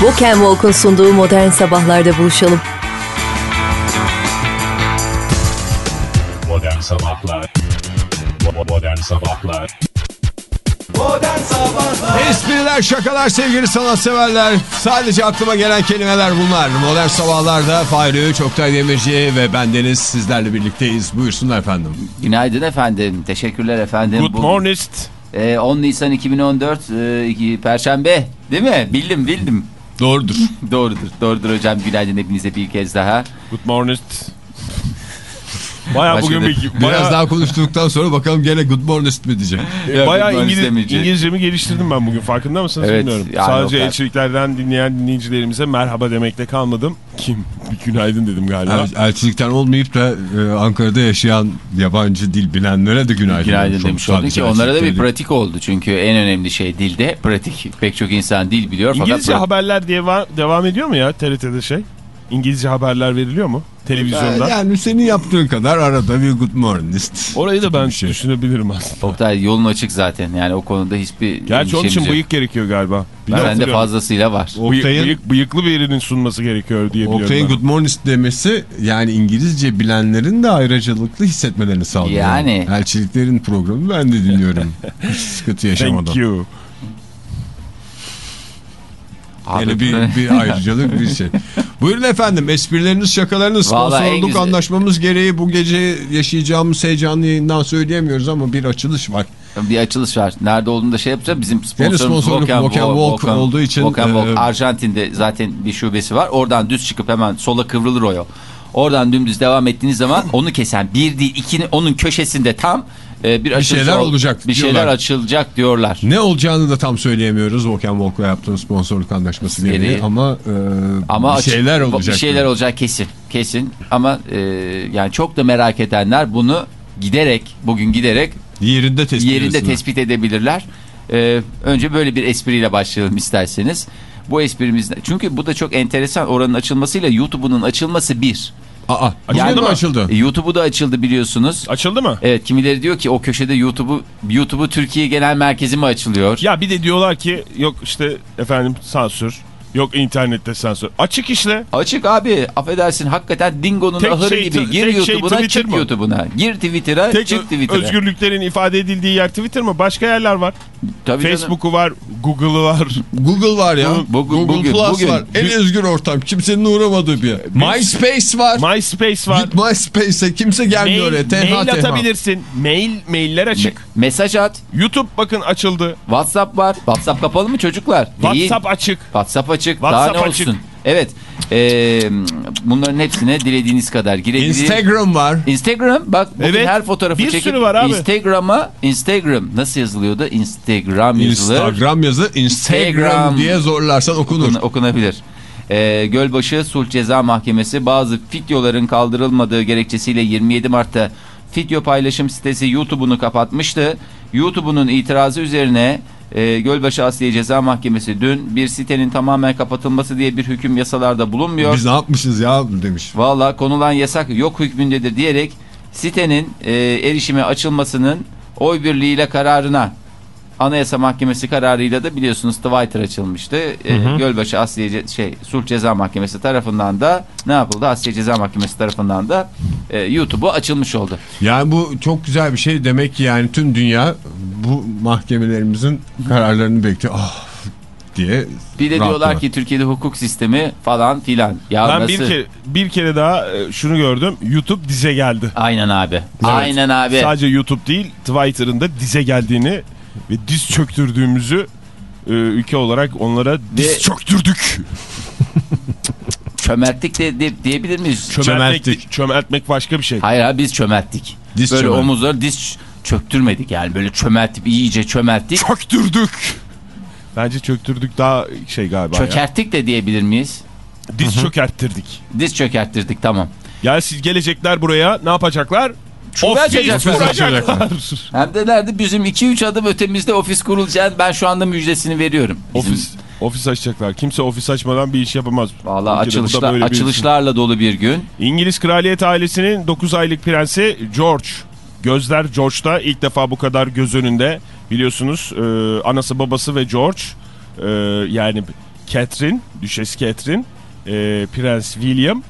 Walk and Walk'un sunduğu Modern Sabahlar'da buluşalım. Modern Sabahlar Modern Sabahlar Espriler, şakalar sevgili sanatseverler. Sadece aklıma gelen kelimeler bunlar. Modern Sabahlar'da Fahri Öğüç, Oktay Demirci ve bendeniz sizlerle birlikteyiz. Buyursunlar efendim. Günaydın efendim. Teşekkürler efendim. Good Bu- morning. Ee, 10 Nisan 2014 e, Perşembe değil mi? Bildim bildim. Doğrudur. Doğrudur. Doğrudur hocam. Günaydın hepinize bir kez daha. Good morning. Baya Başka bugün bir, Biraz baya, daha konuştuktan sonra bakalım gene good morning mi diyecek. baya Good morning İngiliz. İngilizcemi geliştirdim ben bugün farkında mısınız Evet, bilmiyorum. yani Sadece kadar. elçiliklerden dinleyen dinleyicilerimize merhaba demekle kalmadım. Kim? Bir günaydın dedim galiba. El- elçilikten olmayıp da e, Ankara'da yaşayan yabancı dil bilenlere de günaydın. Günaydın demiş oldu. olduk ki onlara da bir pratik oldu. Çünkü en önemli şey dilde pratik. Pek çok insan dil biliyor fakat İngilizce pra- haberler diye va- devam ediyor mu ya TRT'de şey? İngilizce haberler veriliyor mu? Televizyonda. Yani senin yaptığın kadar arada bir good morning. Orayı da ben şey. düşünebilirim aslında. Oktay yolun açık zaten. Yani o konuda hiçbir Gerçi onun için yok. bıyık gerekiyor galiba. Bende fazlasıyla var. Oktay'ın- bıyık- bıyıklı birinin sunması gerekiyor diye biliyorum Oktay'ın good morning demesi yani İngilizce bilenlerin de ayrıcalıklı hissetmelerini sağlıyor. Yani. Elçiliklerin programı ben de dinliyorum. Hiç sıkıntı yaşamadan. Thank you. Yani bir, bir ayrıcalık bir şey. Buyurun efendim esprileriniz şakalarınız sponsorluk anlaşmamız gereği bu gece yaşayacağımız heyecanlı yayından söyleyemiyoruz ama bir açılış var. Bir açılış var. Nerede olduğunu da şey yapacağım. Bizim sponsorumuz sponsorluk and Walk Walk and- olduğu için, and Walk. e, Arjantin'de zaten bir şubesi var. Oradan düz çıkıp hemen sola kıvrılır o yol. Oradan dümdüz devam ettiğiniz zaman onu kesen bir değil iki onun köşesinde tam e, bir, açılış şeyler ol- olacak Bir şeyler diyorlar. açılacak diyorlar. Ne olacağını da tam söyleyemiyoruz Walk and Walk'la yaptığımız sponsorluk anlaşması gereği Gereği. ama, e, Ama bir şeyler olacak. Bir şeyler olacak kesin. Kesin. Ama e, yani çok da merak edenler bunu giderek bugün giderek Yerinde tespit yerinde tespit edebilirler. Ee, önce böyle bir espriyle başlayalım isterseniz. Bu esprimizde çünkü bu da çok enteresan oranın açılmasıyla YouTube'un açılması bir. Aa, Açıldı yani mı? açıldı? E, YouTube'u da açıldı biliyorsunuz. Açıldı mı? Evet kimileri diyor ki o köşede YouTube'u YouTube'u Türkiye Genel Merkezi mi açılıyor? Ya bir de diyorlar ki yok işte efendim sansür. Yok internette sansür. Açık işte. Açık abi affedersin hakikaten Dingo'nun Tek ahırı şey- gibi. Gir şey YouTube'una Twitter çık? YouTube'una. Gir Twitter'a Tek çık Twitter'a. özgürlüklerin ifade edildiği yer Twitter mı? Başka yerler var. Tabii canım. Facebook'u var, Google'ı var. Google var ya. Bugün- Google bugün- Plus bugün- var. En özgür ortam. Kimsenin uğramadığı bir yer. MySpace var. MySpace var. Git MySpace'e kimse gelmiyor Mail, oraya. Tenha mail tenha. atabilirsin. Mail, mailler Me- açık. mesaj at. YouTube bakın açıldı. WhatsApp var. WhatsApp kapalı mı çocuklar? Değil. WhatsApp açık. WhatsApp açık. WhatsApp Daha ne açık. olsun? Evet. Ee, bunların hepsine dilediğiniz kadar girebilirsiniz. Instagram var. Instagram bak bugün Evet. her fotoğrafı Bir çekip var abi. Instagram'a Instagram nasıl yazılıyordu? Instagram yazılır. Instagram yazı Instagram Instagram. diye zorlarsan okunur. Okun- okunabilir. Ee, Gölbaşı Sulh Ceza Mahkemesi bazı videoların kaldırılmadığı gerekçesiyle 27 Mart'ta video paylaşım sitesi YouTube'unu kapatmıştı. YouTube'unun itirazı üzerine e, Gölbaşı Asliye Ceza Mahkemesi dün bir sitenin tamamen kapatılması diye bir hüküm yasalarda bulunmuyor. Biz ne yapmışız ya demiş. Valla konulan yasak yok hükmündedir diyerek sitenin e, erişime açılmasının oy birliğiyle kararına Anayasa Mahkemesi kararıyla da biliyorsunuz Twitter açılmıştı. E, Gölbaşı Asliye şey Sulh Ceza Mahkemesi tarafından da ne yapıldı? Asliye Ceza Mahkemesi tarafından da e, YouTube'u açılmış oldu. Yani bu çok güzel bir şey. Demek ki yani tüm dünya bu mahkemelerimizin kararlarını bekliyor. Ah diye. Bir de rahatlar. diyorlar ki Türkiye'de hukuk sistemi falan filan. Ya Ben nasıl? bir kere, bir kere daha e, şunu gördüm. YouTube dize geldi. Aynen abi. Aynen abi. Sadece YouTube değil Twitter'ın da dize geldiğini ve diz çöktürdüğümüzü e, ülke olarak onlara diz Ve- çöktürdük. Çömertlik de, de- diyebilir miyiz? Çömeltmek, Çömelttik. çömeltmek başka bir şey. Hayır abi biz çömelttik. Diz böyle çömelt. omuzları diz çöktürmedik yani böyle çömeltip iyice çömelttik. Çöktürdük. Bence çöktürdük daha şey galiba ya. Çökerttik de diyebilir miyiz? Diz çökerttirdik. Diz çökerttirdik tamam. Yani siz gelecekler buraya ne yapacaklar? Şube açacaklar. Hem de nerede bizim 2-3 adım ötemizde ofis kurulacağını ben şu anda müjdesini veriyorum. Bizim- ofis ofis açacaklar. Kimse ofis açmadan bir iş yapamaz. Böyle bir- açılışlarla dolu bir gün. İngiliz kraliyet ailesinin 9 aylık prensi George. Gözler George'da ilk defa bu kadar göz önünde. Biliyorsunuz e, anası babası ve George e, yani Catherine, Düşes Catherine, e, Prens William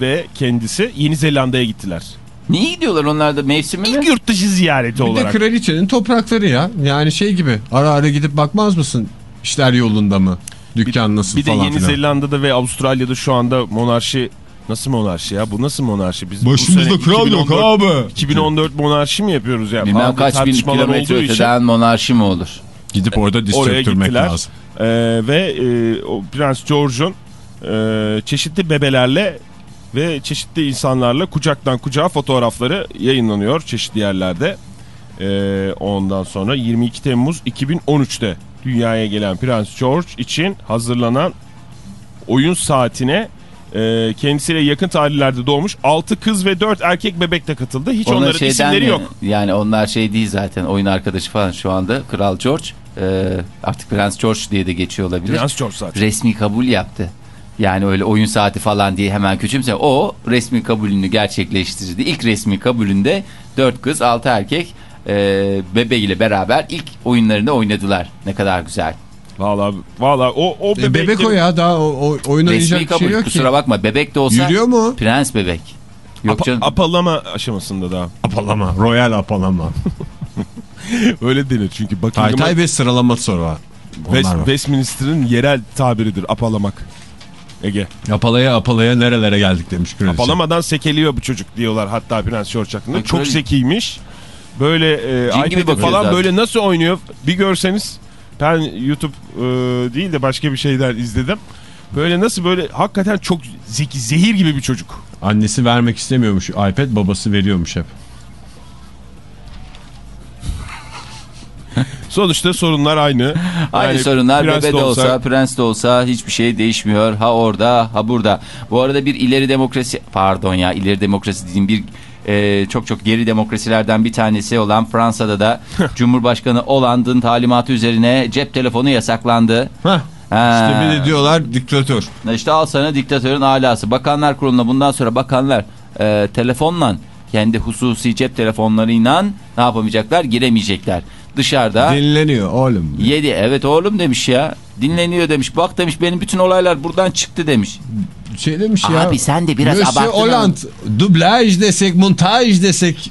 ve kendisi Yeni Zelanda'ya gittiler. Niye gidiyorlar onlar da mevsimi mi? İlk yurt dışı ziyareti Bir de olarak. kraliçenin toprakları ya. Yani şey gibi ara ara gidip bakmaz mısın? İşler yolunda mı? Dükkan nasıl Bir de falan Yeni filan. Zelanda'da ve Avustralya'da şu anda monarşi Nasıl monarşi ya? Bu nasıl monarşi? Biz bu Başımızda sene kral yok 2014 abi. 2014 monarşi mi yapıyoruz ya? Bilmem kaç bin kilometre için, öteden monarşi mi olur? Gidip orada diz Oraya çöktürmek gittiler. lazım. Ee, ve e, o Prens George'un e, çeşitli bebelerle ve çeşitli insanlarla kucaktan kucağa fotoğrafları yayınlanıyor çeşitli yerlerde. Ee, ondan sonra 22 Temmuz 2013'te dünyaya gelen Prens George için hazırlanan oyun saatine e, kendisiyle yakın tarihlerde doğmuş 6 kız ve 4 erkek bebek de katıldı. Hiç Ona onların şeyden isimleri yok. Yani onlar şey değil zaten oyun arkadaşı falan şu anda Kral George e, artık Prens George diye de geçiyor olabilir. Prens George zaten. Resmi kabul yaptı. Yani öyle oyun saati falan diye hemen küçümse o resmi kabulünü gerçekleştirdi. İlk resmi kabulünde 4 kız 6 erkek e, bebeğiyle beraber ilk oyunlarını oynadılar. Ne kadar güzel. Valla valla o, o E, bebek o ya daha o, o oyun oynayacak bir kabul şey yok kusura ki. bakma bebek de olsa Yürüyor mu? prens bebek. Yok Apa- canım. apalama aşamasında daha. Apalama. Royal apalama. Öyle denir çünkü Buckingham'a Taytay ve sıralama soru var. West. Westminster'ın yerel tabiridir apalamak. Ege. Apalaya apalaya nerelere geldik demiş kraliçe. Apalamadan sekeliyor bu çocuk diyorlar hatta Prens George hakkında. Ay, Çok kraliçe- zekiymiş. Böyle e, iPad'i falan zaten. böyle nasıl oynuyor bir görseniz. Ben YouTube e, değil de başka bir şeyler izledim. Böyle nasıl böyle hakikaten çok zeki zehir gibi bir çocuk. Annesi vermek istemiyormuş iPad babası veriyormuş hep. Sonuçta sorunlar aynı. Aynı Yani sorunlar prens bebe de olsa, prens de olsa hiçbir şey değişmiyor. Ha orada ha burada. Bu arada bir ileri demokrasi pardon ya ileri demokrasi dediğim bir e, çok çok geri demokrasilerden bir tanesi olan Fransa'da da Cumhurbaşkanı Hollande'ın talimatı üzerine cep telefonu yasaklandı. Heh. Ha. İşte bir de diyorlar diktatör. İşte al sana diktatörün alası. Bakanlar kuruluna bundan sonra bakanlar e, telefonla kendi hususi cep telefonlarıyla ne yapamayacaklar? Giremeyecekler. Dışarıda Dinleniyor oğlum. Yedi. Evet oğlum demiş ya. Dinleniyor demiş. Bak demiş benim bütün olaylar buradan çıktı demiş. Şey demiş ya. Abi sen de biraz Monsieur abarttın Hollande dublaj desek montaj desek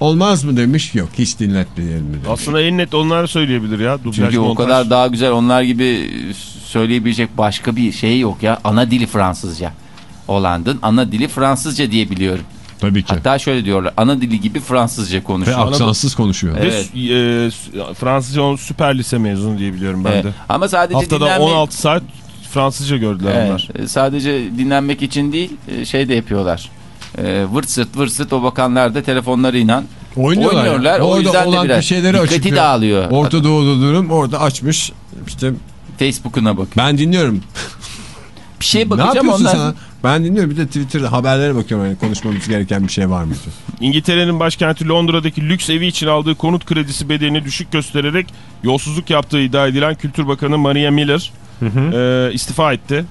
olmaz mı demiş. Yok hiç dinletmeyelim mi demiş. Aslında en net onlar söyleyebilir ya. Dublaj, Çünkü o montaj. kadar daha güzel onlar gibi söyleyebilecek başka bir şey yok ya. Ana dili Fransızca. Hollanda'nın ana dili Fransızca diye biliyorum. Tabii ki. Hatta şöyle diyorlar. Ana dili gibi Fransızca Ve konuşuyor. aksansız konuşuyor. Ve Evet. e, Fransızca süper lise mezunu diye biliyorum ben Evet. de. Ama sadece Haftada dinlenme... 16 saat Fransızca gördüler Evet, onlar. e, sadece dinlenmek için değil e, şey de yapıyorlar. E, vırt sırt vırt sırt o bakanlar da telefonlarıyla Oynuyorlar. oynuyorlar. ya. O Orada yüzden de olan biraz bir şeyleri dikkati açıklıyor. dağılıyor. Orta Doğu'da durum orada açmış. İşte Facebook'una bak. ben dinliyorum. Bir şey ne bakacağım yapıyorsun ondan. sana? Ben dinliyorum bir de Twitter'da haberlere bakıyorum. Yani konuşmamız gereken bir şey var mı? İngiltere'nin başkenti Londra'daki lüks evi için aldığı konut kredisi bedelini düşük göstererek yolsuzluk yaptığı iddia edilen Kültür Bakanı Maria Miller e, istifa etti.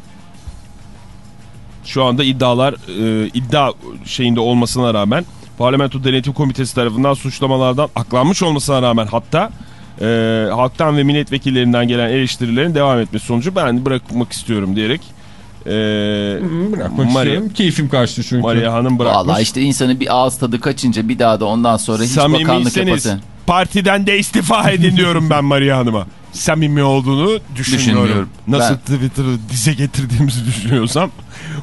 Şu anda iddialar e, iddia şeyinde olmasına rağmen Parlamento Denetim Komitesi tarafından suçlamalardan aklanmış olmasına rağmen hatta e, halktan ve milletvekillerinden gelen eleştirilerin devam etmesi sonucu ben bırakmak istiyorum diyerek e, Bırakmak Maria, istiyorum. Keyfim kaçtı çünkü. Maria Hanım bırakmış. Valla işte insanın bir ağız tadı kaçınca bir daha da ondan sonra hiç bakanlık yapasın. partiden de istifa edin diyorum ben Maria Hanım'a. Samimi olduğunu düşünmüyorum. Düşünmüyorum. Nasıl Ben- Twitter'ı dize getirdiğimizi düşünüyorsam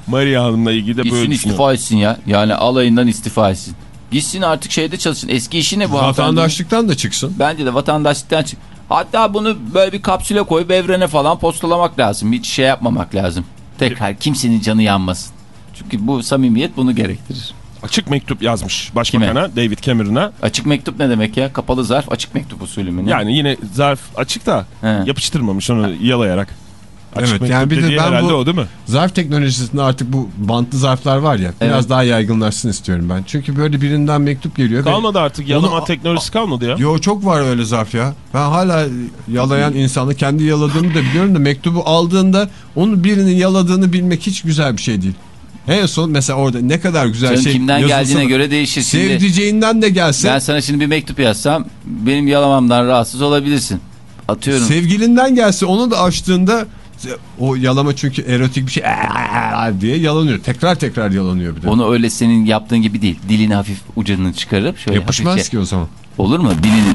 Maria Hanım'la ilgili de Gitsin böyle düşünüyorum. istifa etsin ya. Yani alayından istifa etsin. Gitsin artık şeyde çalışsın. Eski işi ne bu? Vatandaşlıktan da çıksın. Bence de vatandaşlıktan çık. Hatta bunu böyle bir kapsüle koyup evrene falan postalamak lazım. Hiç şey yapmamak lazım. Tekrar kimsenin canı yanmasın. Çünkü bu samimiyet bunu gerektirir. Açık mektup yazmış başbakana David Cameron'a. Açık mektup ne demek ya? Kapalı zarf açık mektup usulü mü? ne? Yani yine zarf açık da He. yapıştırmamış onu yalayarak. Açık Evet, yani bir de ben bu- o değil mi? Zarf teknolojisinde artık bu bantlı zarflar var ya biraz Evet. daha yaygınlaşsın istiyorum ben. Çünkü böyle birinden mektup geliyor. Kalmadı artık yalama Onu- teknolojisi kalmadı ya. Yo çok var öyle zarf ya. Ben hala yalayan insanı kendi yaladığını da biliyorum da mektubu aldığında onu birinin yaladığını bilmek hiç güzel bir şey değil. En son mesela orada ne kadar güzel Canım şey kimden geldiğine göre değişir. Şimdi Sevdiceğinden de gelse, ben sana şimdi bir mektup yazsam benim yalamamdan rahatsız olabilirsin. Atıyorum. sevgilinden gelse onu da açtığında O yalama çünkü erotik bir şey diye yalanıyor. Tekrar tekrar yalanıyor bir de. Onu öyle senin yaptığın gibi değil. Dilini hafif ucunu çıkarıp şöyle Yapışmaz hafifçe. ki o zaman. Olur mu? Dilini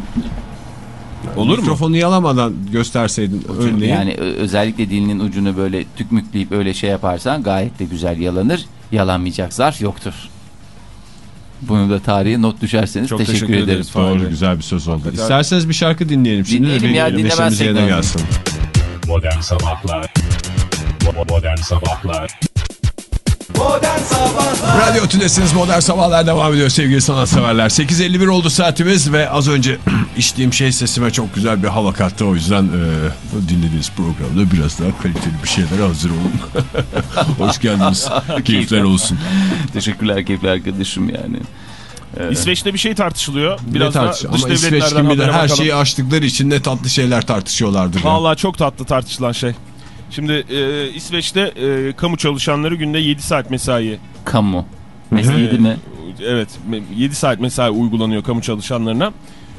Olur mu? Mikrofonu yalamadan gösterseydin örneği. yani özellikle dilinin ucunu böyle tükmükleyip öyle şey yaparsan gayet de güzel yalanır. Yalanmayacak zarf yoktur. Bunu da tarihe not düşerseniz Çok teşekkür, teşekkür ederim. ederiz. Fahir Doğru güzel bir söz oldu. Hakikaten. İsterseniz bir şarkı dinleyelim şimdi. Dinleyelim Bir ya, neşemiz dinlemezsek yerine ne olur? gelsin. Modern Sabahlar Modern Sabahlar Radyo Tülesi'niz Modern Sabahlar devam ediyor sevgili sanatseverler. 8.51 oldu saatimiz ve az önce içtiğim şey sesime çok güzel bir hava kattı. O yüzden e, dinlediğiniz programda biraz daha kaliteli bir şeylere hazır olun. Hoş geldiniz. Keyifler olsun. Teşekkürler keyifli arkadaşım yani. İsveç'te bir şey tartışılıyor. Ne Biraz da tartış- dış Ama İsveç gibi de her bakalım. şeyi açtıkları için ne tatlı şeyler tartışıyorlardır. ya. Vallahi çok tatlı tartışılan şey. Şimdi e, İsveç'te e, kamu çalışanları günde 7 saat mesai. Kamu. Mesleği mi? Evet 7 saat mesai uygulanıyor kamu çalışanlarına.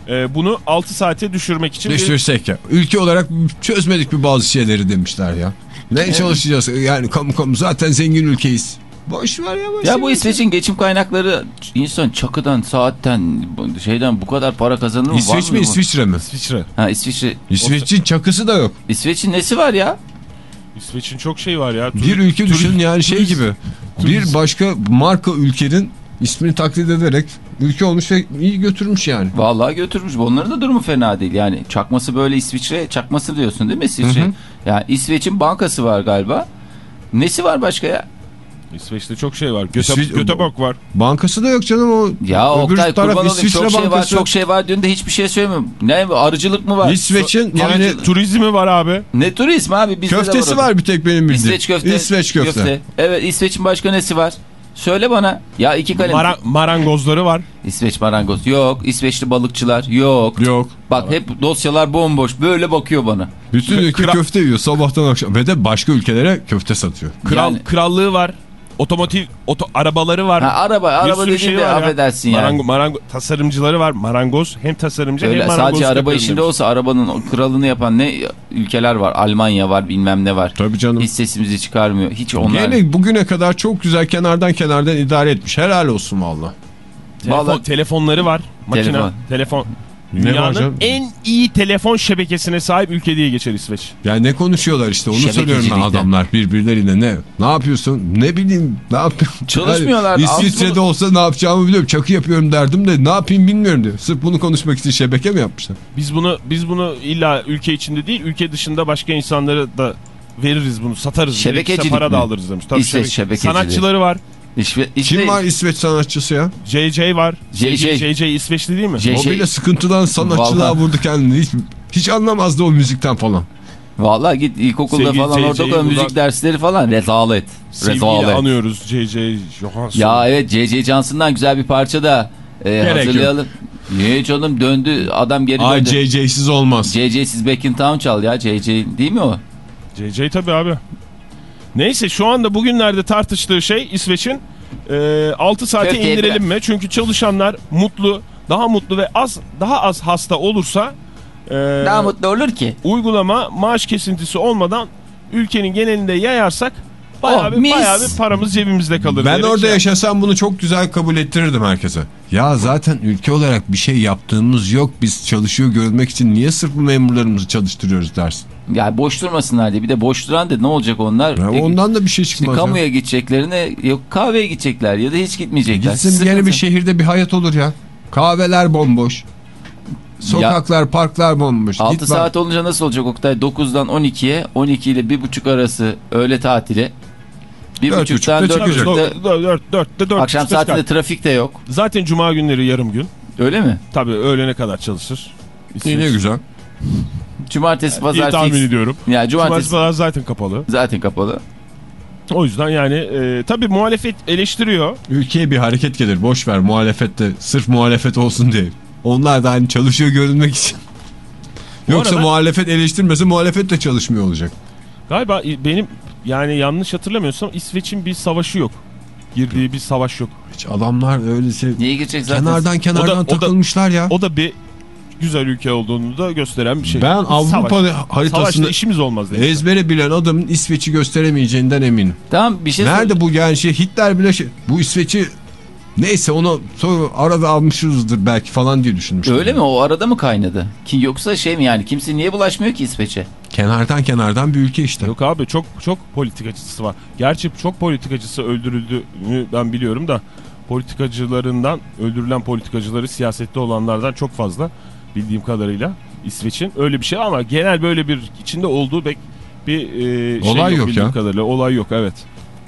E, bunu 6 saate düşürmek için bir- Düşürsek ya. Ülke olarak çözmedik bir bazı şeyleri demişler ya. Ne çalışacağız? Yani kamu kamu zaten zengin ülkeyiz. Boş ver ya. boş Ya bu. İsveç'in geçim kaynakları insan çakıdan, saatten, şeyden bu kadar para kazanır mı? İsveç Var mi bu? İsviçre mi? İsviçre. Ha İsviçre. İsveç'in çakısı da yok. İsveç'in nesi var ya? İsveç'in çok şey var ya. Bir ülke düşün yani şey gibi. Bir başka marka ülkenin ismini taklit ederek ülke olmuş ve iyi götürmüş yani. Vallahi götürmüş. Onların da durumu fena değil. Yani çakması böyle İsviçre çakması diyorsun değil mi İsviçre? Hı hı. Yani İsveç'in bankası var galiba. Nesi var başka ya? İsveç'te çok şey var. Göte, İsviç- Göteborg var. Bankası da yok canım o. Ya Öbür Oktay taraf kurban olayım İsviçre çok şey var Bankası. çok şey var diyorsun da hiçbir şey söylemiyorum. Ne arıcılık mı var? İsveç'in yani Arıcılık- Turizmi var abi. Ne turizm abi bizde de köftesi var. var bir tek benim bildiğim. İsveç köfte. İsveç köfte. Evet İsveç'in başka nesi var? Söyle bana. Ya iki kalem. Mara- marangozları var. İsveç marangoz yok. İsveçli balıkçılar yok. Yok. Bak hep dosyalar bomboş. Böyle bakıyor bana. Bütün ülke Kral- köfte yiyor sabahtan akşam. Ve de başka ülkelere köfte satıyor. Kral Yani- krallığı var. Otomotiv oto arabaları var. Ha, araba, Bir araba sürü şey ya. affedersin yani. Marango, marango, tasarımcıları var. Marangoz hem tasarımcı Öyle hem marangoz. sadece araba işinde demiş. olsa arabanın kralını yapan ne ülkeler var? Almanya var bilmem ne var. Tabii canım. Hiç sesimizi çıkarmıyor. Hiç onlar. Yine bugüne kadar çok güzel kenardan kenardan idare etmiş. Helal olsun valla. Telefon, Vallahi- telefonları var. Makine, Telefon. telefon. Dünyanın en iyi telefon şebekesine sahip ülke diye geçer İsveç. Yani ne konuşuyorlar işte onu söylüyorum ben adamlar birbirlerine ne ne yapıyorsun ne bileyim ne yapıyorum. Çalışmıyorlar. Yani İsviçre'de olsa ne yapacağımı biliyorum çakı yapıyorum derdim de ne yapayım bilmiyorum diyor. Sırf bunu konuşmak için şebeke mi yapmışlar? Biz bunu biz bunu illa ülke içinde değil ülke dışında başka insanlara da veririz bunu satarız. Şebekecilik para da alırız demiş. Tabii İsveç şebeke-. Sanatçıları var. İşte, işte Kim var İsveç sanatçısı ya? JJ var. JJ. JJ İsveçli değil mi? J- O bile sıkıntıdan sanatçılığa Vallahi. vurdu kendini. Hiç, hiç anlamazdı o müzikten falan. Vallahi git ilkokulda Sevgili falan JJ ortaokulda müzik dersleri falan rezalet. Rezalet. anıyoruz JJ Johansson. Ya evet C.C. Johnson'dan güzel bir parça da e, yok. hazırlayalım. Niye canım döndü adam geri Ay döndü. JJ'siz olmaz. C.C. siz Back in Town çal ya C.C. değil mi o? JJ tabii abi. Neyse şu anda bugünlerde tartıştığı şey İsveç'in e, 6 saate indirelim mi? Çünkü çalışanlar mutlu, daha mutlu ve az daha az hasta olursa e, Daha mutlu olur ki. uygulama maaş kesintisi olmadan ülkenin genelinde yayarsak bayağı, Oh, bir, mis. bayağı bir paramız cebimizde kalır. Ben orada şey- yaşasam bunu çok güzel kabul ettirirdim herkese. Ya zaten ülke olarak bir şey yaptığımız yok. Biz çalışıyor görmek için niye sırf bu memurlarımızı çalıştırıyoruz dersin. Ya boş durmasınlar diye. Bir de boş duran da ne olacak onlar? Ya E, ondan da bir şey işte çıkmaz. ya. kamuya gideceklerine yok kahveye gidecekler ya da hiç gitmeyecekler. Gitsin Sıkıntı. yeni bir şehirde bir hayat olur ya. Kahveler bomboş. Sokaklar, parklar bomboş. 6 Git bak. saat olunca nasıl olacak Oktay? 9'dan 12'ye, 12 ile 1.30 arası öğle tatili. Dört 1.30'dan buçukta Tabii, 4.30'da dört- dört- dört- dört akşam buçukta çıkar. saatinde trafik de yok. Zaten cuma günleri yarım gün. Öyle mi? Tabii öğlene kadar çalışır. İsveç. Yine güzel. Cumartesi diye pazar tahmin ediyorum. Ya Cumartesi cumartesi pazar zaten kapalı. zaten kapalı. O yüzden yani e, tabii muhalefet eleştiriyor. Ülkeye bir hareket gelir. Boş ver muhalefette. Sırf muhalefet olsun diye. Onlar da hani çalışıyor görünmek için. Yoksa arada- muhalefet eleştirmese muhalefet de çalışmıyor olacak. Galiba benim yani yanlış hatırlamıyorsam İsveç'in bir savaşı yok. Girdiği bir savaş yok. Hiç adamlar öyle şey... Niye girecek zaten? Kenardan kenardan O da- o da- takılmışlar ya. O da bir güzel ülke olduğunu da gösteren bir şey. Ben Avrupa Savaş. haritasını Savaşta işimiz olmaz demişler. ezbere bilen adamın İsveç'i gösteremeyeceğinden eminim. Tamam bir şey Nerede bu yani şey Hitler bile şey, bu İsveç'i neyse onu sonra arada almışızdır belki falan diye düşünmüştüm. Öyle mi? O arada mı kaynadı? Ki yoksa şey mi yani kimse niye bulaşmıyor ki İsveç'e? Kenardan kenardan bir ülke işte. Yok abi çok çok politikacısı var. Gerçi çok politikacısı öldürüldüğünü ben biliyorum da politikacılarından öldürülen politikacıları siyasette olanlardan çok fazla bildiğim kadarıyla İsveç'in öyle bir şey ama genel böyle bir içinde olduğu pek bir e, şey Olay yok bildiğim ya. kadarıyla olay yok evet.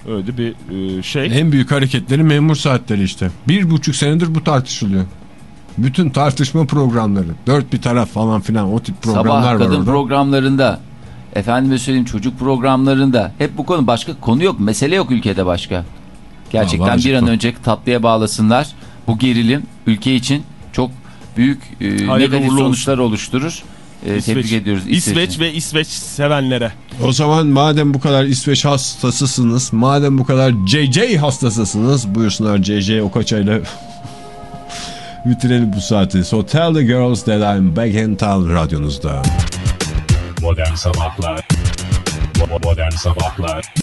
Öyle bir e, şey. En büyük hareketleri memur saatleri işte. Bir buçuk senedir bu tartışılıyor. Bütün tartışma programları. Dört bir taraf falan filan o tip programlar Sabah var kadın orada. programlarında, efendime söyleyeyim çocuk programlarında hep bu konu başka konu yok, mesele yok ülkede başka. Gerçekten Vallahi bir an önce tatlıya bağlasınlar. Bu gerilim ülke için çok büyük e, negatif sonuçlar oluşturur. E, tebrik ediyoruz İsveç İsveç'i. ve İsveç sevenlere. O zaman madem bu kadar İsveç hastasısınız, madem bu kadar JJ hastasısınız, buyursunlar JJ Okaçay'la bitirelim bu saati. So tell the girls that I'm back in town radyonuzda. Modern Sabahlar Modern Sabahlar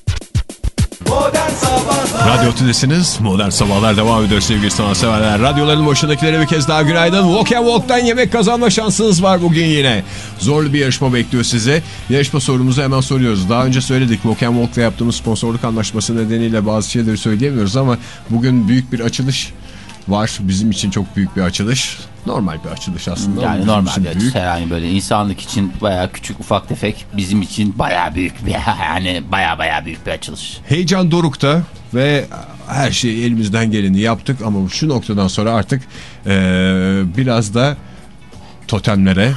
Radyo Tülesi'niz. Modern Sabahlar devam ediyor sevgili sanatseverler. Radyoların başındakilere bir kez daha günaydın. Walk and Walk'tan yemek kazanma şansınız var bugün yine. Zorlu bir yarışma bekliyor sizi. Yarışma sorumuzu hemen soruyoruz. Daha önce söyledik Walk and Walk'la yaptığımız sponsorluk anlaşması nedeniyle bazı şeyleri söyleyemiyoruz ama bugün büyük bir açılış var. Bizim için çok büyük bir açılış. Normal bir açılış aslında. Yani bizim normal bir büyük. herhangi böyle insanlık için bayağı küçük ufak tefek bizim için bayağı büyük bir yani bayağı bayağı büyük bir açılış. Heyecan dorukta ve her şeyi elimizden geleni yaptık ama şu noktadan sonra artık eee, biraz da totemlere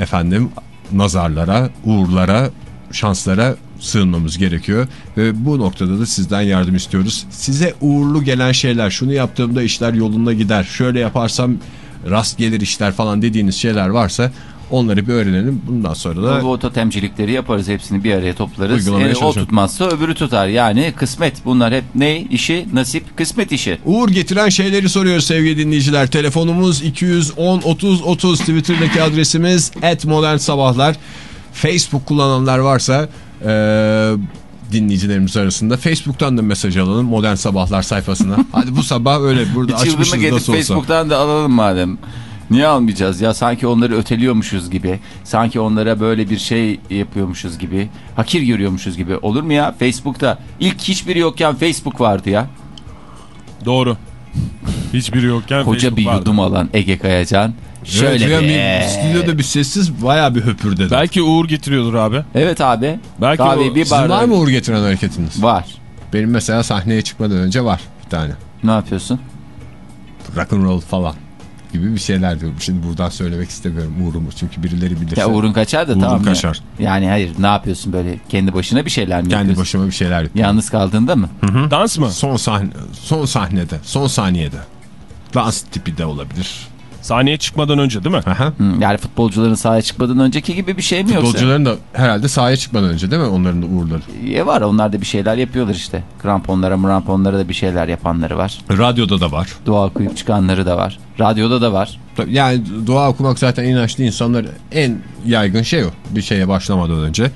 efendim nazarlara, uğurlara, şanslara sığınmamız gerekiyor. Ve bu noktada da sizden yardım istiyoruz. Size uğurlu gelen şeyler, şunu yaptığımda işler yolunda gider, şöyle yaparsam rast gelir işler falan dediğiniz şeyler varsa onları bir öğrenelim. Bundan sonra da Bu totemcilikleri yaparız hepsini bir araya toplarız. E, o tutmazsa öbürü tutar. Yani kısmet bunlar hep ne işi nasip kısmet işi. Uğur getiren şeyleri soruyoruz sevgili dinleyiciler. Telefonumuz 210 30 30 Twitter'daki adresimiz @modernsabahlar. Facebook kullananlar varsa eee dinleyicilerimiz arasında Facebook'tan da mesaj alalım Modern Sabahlar sayfasına. Hadi bu sabah öyle burada açmışız nasıl olsa. Facebook'tan da alalım madem. Niye almayacağız ya sanki onları öteliyormuşuz gibi sanki onlara böyle bir şey yapıyormuşuz gibi hakir görüyormuşuz gibi olur mu ya Facebook'ta ilk hiçbiri yokken Facebook vardı ya Doğru. Hiçbiri yokken koca Facebook bir vardı. yudum alan Ege Kayacan şöyle evet, bir yani stüdyoda bir sessiz bayağı bir höpür dedi. Belki Uğur getiriyordur abi. evet abi Belki kahveyi o- bir Sizin var mı Uğur getiren hareketiniz? var Benim mesela sahneye çıkmadan önce var bir tane. ne yapıyorsun Rock and roll falan gibi bir şeyler diyorum. Şimdi buradan söylemek istemiyorum Uğur'umu çünkü birileri bilirse. ya Uğur'un kaçar da Uğur'un tamam ya. kaçar. yani hayır ne yapıyorsun böyle kendi başına bir şeyler mi Kendi yapıyorsun başıma bir şeyler yapıyorum. yalnız kaldığında mı Dans mı? Son sahne, son sahnede, son saniyede. Dans tipi de olabilir. Sahneye çıkmadan önce değil mi? Aha. Hı, yani futbolcuların sahaya çıkmadan önceki gibi bir şey mi yoksa Futbolcuların da herhalde sahaya çıkmadan önce değil mi? Onların da uğurları. E var onlar da bir şeyler yapıyorlar işte. Kramponlara mramponlara da bir şeyler yapanları var. Radyoda da var. Dua okuyup çıkanları da var. Radyoda da var. Yani dua okumak zaten inançlı insanlar en yaygın şey o. Bir şeye başlamadan önce.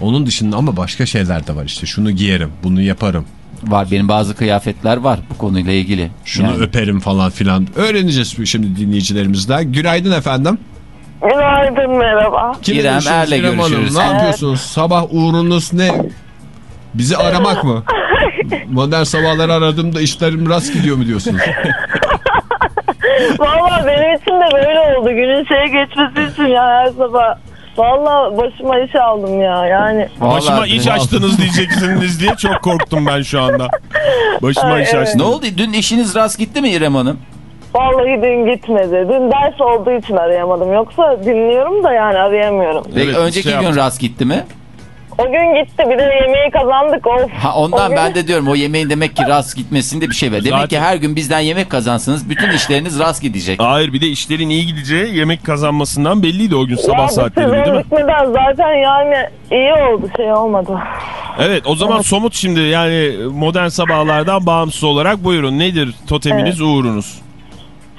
Onun dışında ama başka şeyler de var işte. Şunu giyerim, bunu yaparım, Var benim bazı kıyafetler var bu konuyla ilgili. şunu Yani öperim falan filan. Öğreneceğiz şimdi dinleyicilerimizden. Günaydın efendim. Günaydın merhaba. Kimle İrem? Er'le İrem Hanım, görüşürüz. Ne Evet. yapıyorsunuz? Sabah uğrunuz ne? Bizi aramak mı? Modern sabahları aradığımda işlerim rast gidiyor mu diyorsunuz? Valla benim için de böyle oldu. Günün şeye geçmesi için ya her sabah. Valla başıma iş aldım ya yani. Başıma Vallahi- iş açtınız diyeceksiniz diye çok korktum ben şu anda. Başıma Ay, iş evet. açtınız. Ne oldu? Dün işiniz rast gitti mi İrem Hanım? Vallahi dün gitmedi. Dün ders olduğu için arayamadım. Yoksa dinliyorum da yani arayamıyorum. Peki Evet, önceki şey gün yaptım. rast gitti mi? O gün gitti bir de yemeği kazandık. Of. Ha ondan O gün- ben de diyorum o yemeğin demek ki rast gitmesinde bir şey var. Demek ki Zaten- her gün bizden yemek kazansanız bütün işleriniz rast gidecek. Hayır bir de işlerin iyi gideceği yemek kazanmasından belliydi o gün Ya sabah bu saatlerinde değil mi? bitmeden zaten yani iyi oldu şey olmadı. Evet o zaman somut şimdi yani modern sabahlardan bağımsız olarak buyurun nedir toteminiz uğurunuz?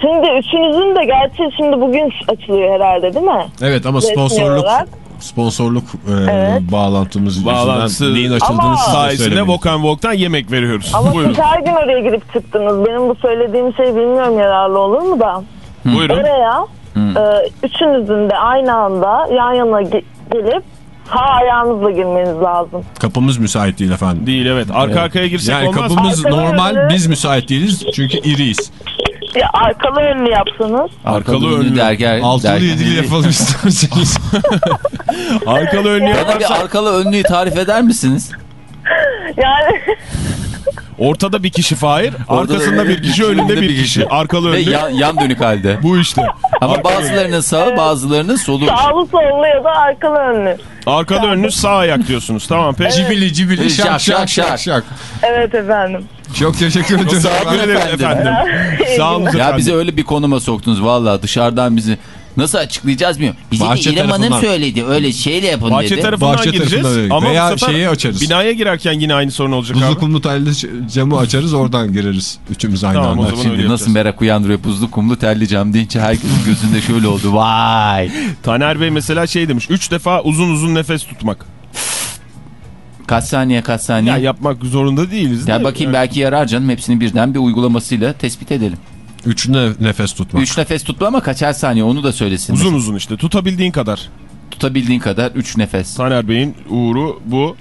Şimdi üçünüzün de gerçi şimdi bugün açılıyor herhalde değil mi? Evet ama Resmi sponsorluk olarak. Sponsorluk e, Evet. bağlantımız Bağlantısı- yüzünden neyin açıldığını Ama- Sayesinde and Walk'tan yemek veriyoruz. Ama Buyurun. siz her gün oraya girip çıktınız. Benim bu söylediğim şey bilmiyorum yararlı olur mu da. Buyurun. Oraya e, üçünüzün de aynı anda yan yana ge- gelip sağ ayağınızla girmeniz lazım. Kapımız müsait değil efendim. Değil evet. Arka arkaya girsek Yani olmaz. kapımız Arkadan normal öyle- biz müsait değiliz çünkü iriyiz. Ya arkalı önlü yapsanız. Arkalı önlü. derger. Altılı derger- yedili yapalım isterseniz. Arkalı önlü Bana yaparsak bir arkalı önlüğü tarif eder misiniz? Yani ortada bir kişi Fahir, arkasında bir kişi, önünde bir kişi. Arkalı Ve önlü. yan, yan dönük halde. Bu işte. Ama bazılarının sağı bazılarının solu. sağlı sollu ya da arkalı önlü. Arkalı önlü sağ ayak diyorsunuz. Tamam peki. cibili cibili şak Şak, şak şak, şak. Evet efendim. Çok teşekkür ediyoruz. Sağ olun efendim. efendim. Sağ olun Ya efendim. bizi öyle bir konuma soktunuz valla dışarıdan bizi. Nasıl açıklayacağız bilmiyorum. Bize Bahçe de İrem Hanım söyledi öyle şeyle yapın Bahçe dedi. tarafından Bahçe gireceğiz tarafından ama veya şeyi açarız. binaya girerken yine aynı sorun olacak Buzlu abi. kumlu telli camı açarız oradan gireriz. Üçümüz aynı Tamam, anda. Şimdi Nasıl merak uyandırıyor buzlu kumlu telli cam deyince herkesin gözünde şöyle oldu. Vay. Taner Bey mesela şey demiş. Üç defa uzun uzun nefes tutmak. Kaç saniye kaç saniye. Ya Ya, yapmak zorunda değiliz. de. bakayım belki yarar canım. Hepsini birden bir uygulamasıyla tespit edelim. Üçüne nefes tutmak. Üç nefes tutma ama kaçar saniye onu da söylesin. Uzun uzun işte tutabildiğin kadar. Tutabildiğin kadar üç nefes. Taner Bey'in uğru bu.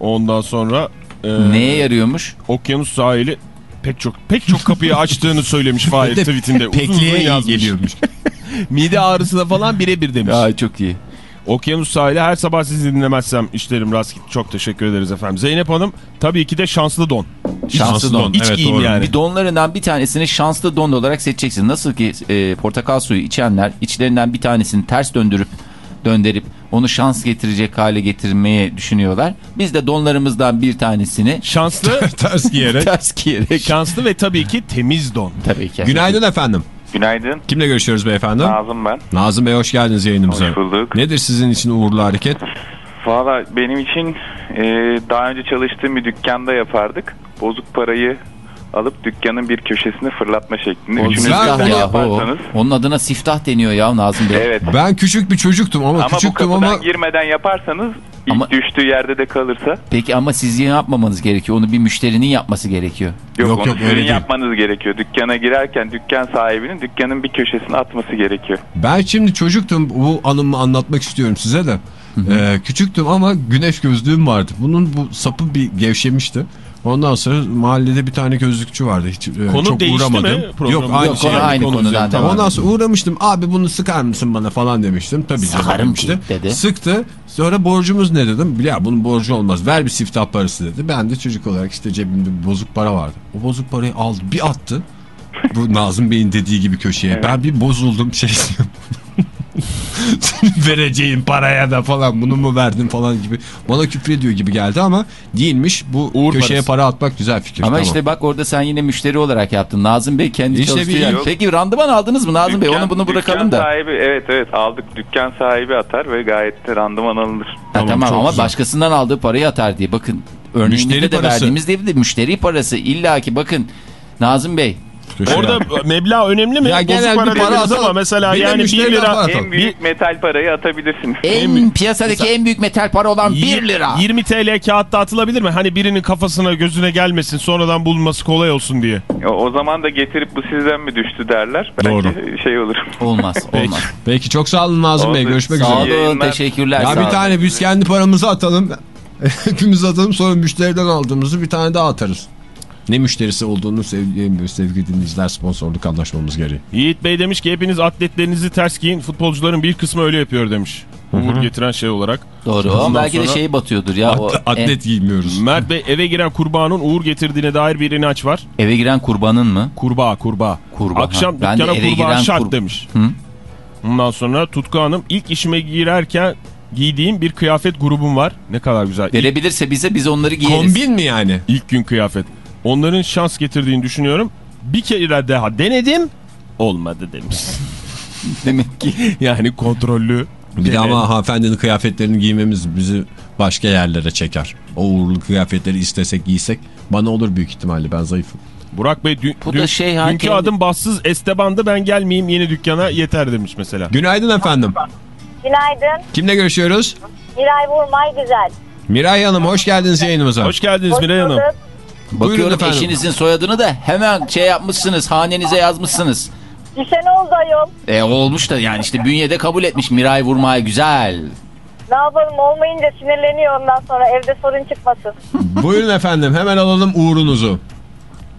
Ondan sonra e, Neye yarıyormuş? okyanus sahili pek çok pek çok kapıyı açtığını söylemiş Fahir tweetinde. Uzun uzun Pekliğe iyi geliyormuş. Mide ağrısına falan birebir demiş. Ya çok iyi. Okyanus sahili her sabah sizi dinlemezsem işlerim rast gitti. Çok teşekkür ederiz efendim. Zeynep Hanım tabii ki de şanslı don. Şanslı don. İç Evet, giyim doğru. yani. Bir donlarından bir tanesini şanslı don olarak seçeceksin. Nasıl ki e, portakal suyu içenler içlerinden bir tanesini ters döndürüp döndürüp onu şans getirecek hale getirmeye düşünüyorlar. Biz de donlarımızdan bir tanesini Şanslı, Ters giyerek. ters giyerek şanslı ve tabii ki temiz don. tabii ki. Günaydın efendim. Günaydın. Kimle görüşüyoruz beyefendi? Nazım ben. Nazım Bey hoş geldiniz yayınımıza. Hoş bulduk. Nedir sizin için uğurlu hareket? Valla benim için e, daha önce çalıştığım bir dükkanda yapardık. Bozuk parayı alıp dükkanın bir köşesine fırlatma şeklinde. O Üçünüz siftah birden ya, yaparsanız. Onun adına siftah deniyor ya Nazım Bey. Evet. Ben küçük bir çocuktum ama, Ama bu küçüktüm kapıdan ama girmeden yaparsanız ilk Ama- düştüğü yerde de kalırsa Peki ama sizin yapmamanız gerekiyor. Onu bir müşterinin yapması gerekiyor. yok, Yok, onu yok, öyle sizin değil. yapmanız gerekiyor. Dükkana girerken dükkan sahibinin dükkanın bir köşesine atması gerekiyor. ben şimdi çocuktum. Bu anımı anlatmak istiyorum size de. Ee, küçüktüm ama güneş gözlüğüm vardı. Bunun bu sapı bir gevşemişti. Ondan sonra mahallede bir tane gözlükçü vardı. Hiç, e, Konu çok değişti mi uğramadım. programın? Yok aynı Yok, şey. konu aynı konudan üzerine. devam Ondan sonra uğramıştım. Abi bunu sıkar mısın bana falan demiştim. Tabii Sıkarım ki dedi. Sıktı. Sonra borcumuz ne dedim? Ya bunun borcu olmaz. Ver bir siftah parası dedi. Ben de çocuk olarak işte cebimde bir bozuk para vardı. O bozuk parayı aldı bir attı. Bu Nazım Bey'in dediği gibi köşeye. Ben bir bozuldum şey Senin vereceğin paraya da falan bunu mu verdin falan gibi. Bana küfrediyor gibi geldi ama değilmiş. Bu Uğur köşeye parası. para atmak güzel fikir. Ama Tamam. işte bak orada sen yine müşteri olarak yaptın. Nazım Bey kendi İşte çalıştığı bir- yer. Peki randıman aldınız mı Nazım Bey? Onu bunu bırakalım dükkan da. sahibi evet evet aldık. Dükkan sahibi atar ve gayet de randıman alınır. Ha, Tamam, tamam ama güzel. başkasından aldığı parayı atar diye. Bakın örneğinde de parası. verdiğimiz değil de müşteri parası. İlla ki bakın Nazım Bey Köşeye- Orada meblağ önemli mi? Ya Bozuk genel para bir para atalım. ama mesela yani 1 müşteriden lira. En büyük metal parayı atabilirsiniz. en piyasadaki en büyük metal para olan 1 lira. 20 TL kağıtta atılabilir mi? Hani birinin kafasına gözüne gelmesin sonradan bulunması kolay olsun diye. O, o zaman da getirip bu sizden mi düştü derler. Belki Doğru. şey olur. Olmaz olmaz. Peki çok sağ olun Nazım Bey. Görüşmek Sağ üzere. olun Yayınlar. teşekkürler. Ya sağ bir olun. tane biz kendi paramızı atalım. Hepimiz atalım sonra müşteriden aldığımızı bir tane daha atarız. Ne müşterisi olduğunu sevgili, sevgili dinleyiciler sponsorluk anlaşmamız gereği. Yiğit Bey demiş ki hepiniz atletlerinizi ters giyin. Futbolcuların bir kısmı öyle yapıyor demiş. Uğur getiren şey olarak. Doğru Ondan ama belki de şey batıyordur ya. o At- atlet giymiyoruz. Mert Bey eve giren kurbanın Uğur getirdiğine dair bir inanç var. en- eve giren kurbanın mı? Kurbağa kurbağa. Kurbağa, Akşam ha. Dükkana kurbağa giren şart kur- demiş. Hı? Ondan sonra Tutku Hanım ilk işime girerken giydiğim bir kıyafet grubum var. Ne kadar güzel. İlk, Verebilirse bize biz onları giyeriz. Kombin mi yani? ilk gün kıyafet. Onların şans getirdiğini düşünüyorum. Bir kere daha denedim. Olmadı demiş. Demek ki. yani kontrollü. Bir de ama hanımefendinin kıyafetlerini giymemiz bizi başka yerlere çeker. O uğurlu kıyafetleri istesek giysek bana olur büyük ihtimalle ben zayıfım. Burak Bey dün, Bu da dün- şey dünkü kendi- adım bassız Esteban'dı ben gelmeyeyim yeni dükkana yeter demiş mesela. Günaydın efendim. Günaydın. Kimle görüşüyoruz? Miray Vurmay güzel. Miray Hanım hoş geldiniz yayınımıza. Hoş geldiniz Hoş Miray Hanım. bulduk. Buyurun Bakıyorum efendim. eşinizin soyadını da hemen şey yapmışsınız. Hanenize yazmışsınız. Düşen oldu ayol. E olmuş da yani işte bünyede kabul etmiş Miray Vurmay güzel. Ne yapalım olmayınca sinirleniyor ondan sonra evde sorun çıkmasın. Buyurun efendim hemen alalım uğrunuzu.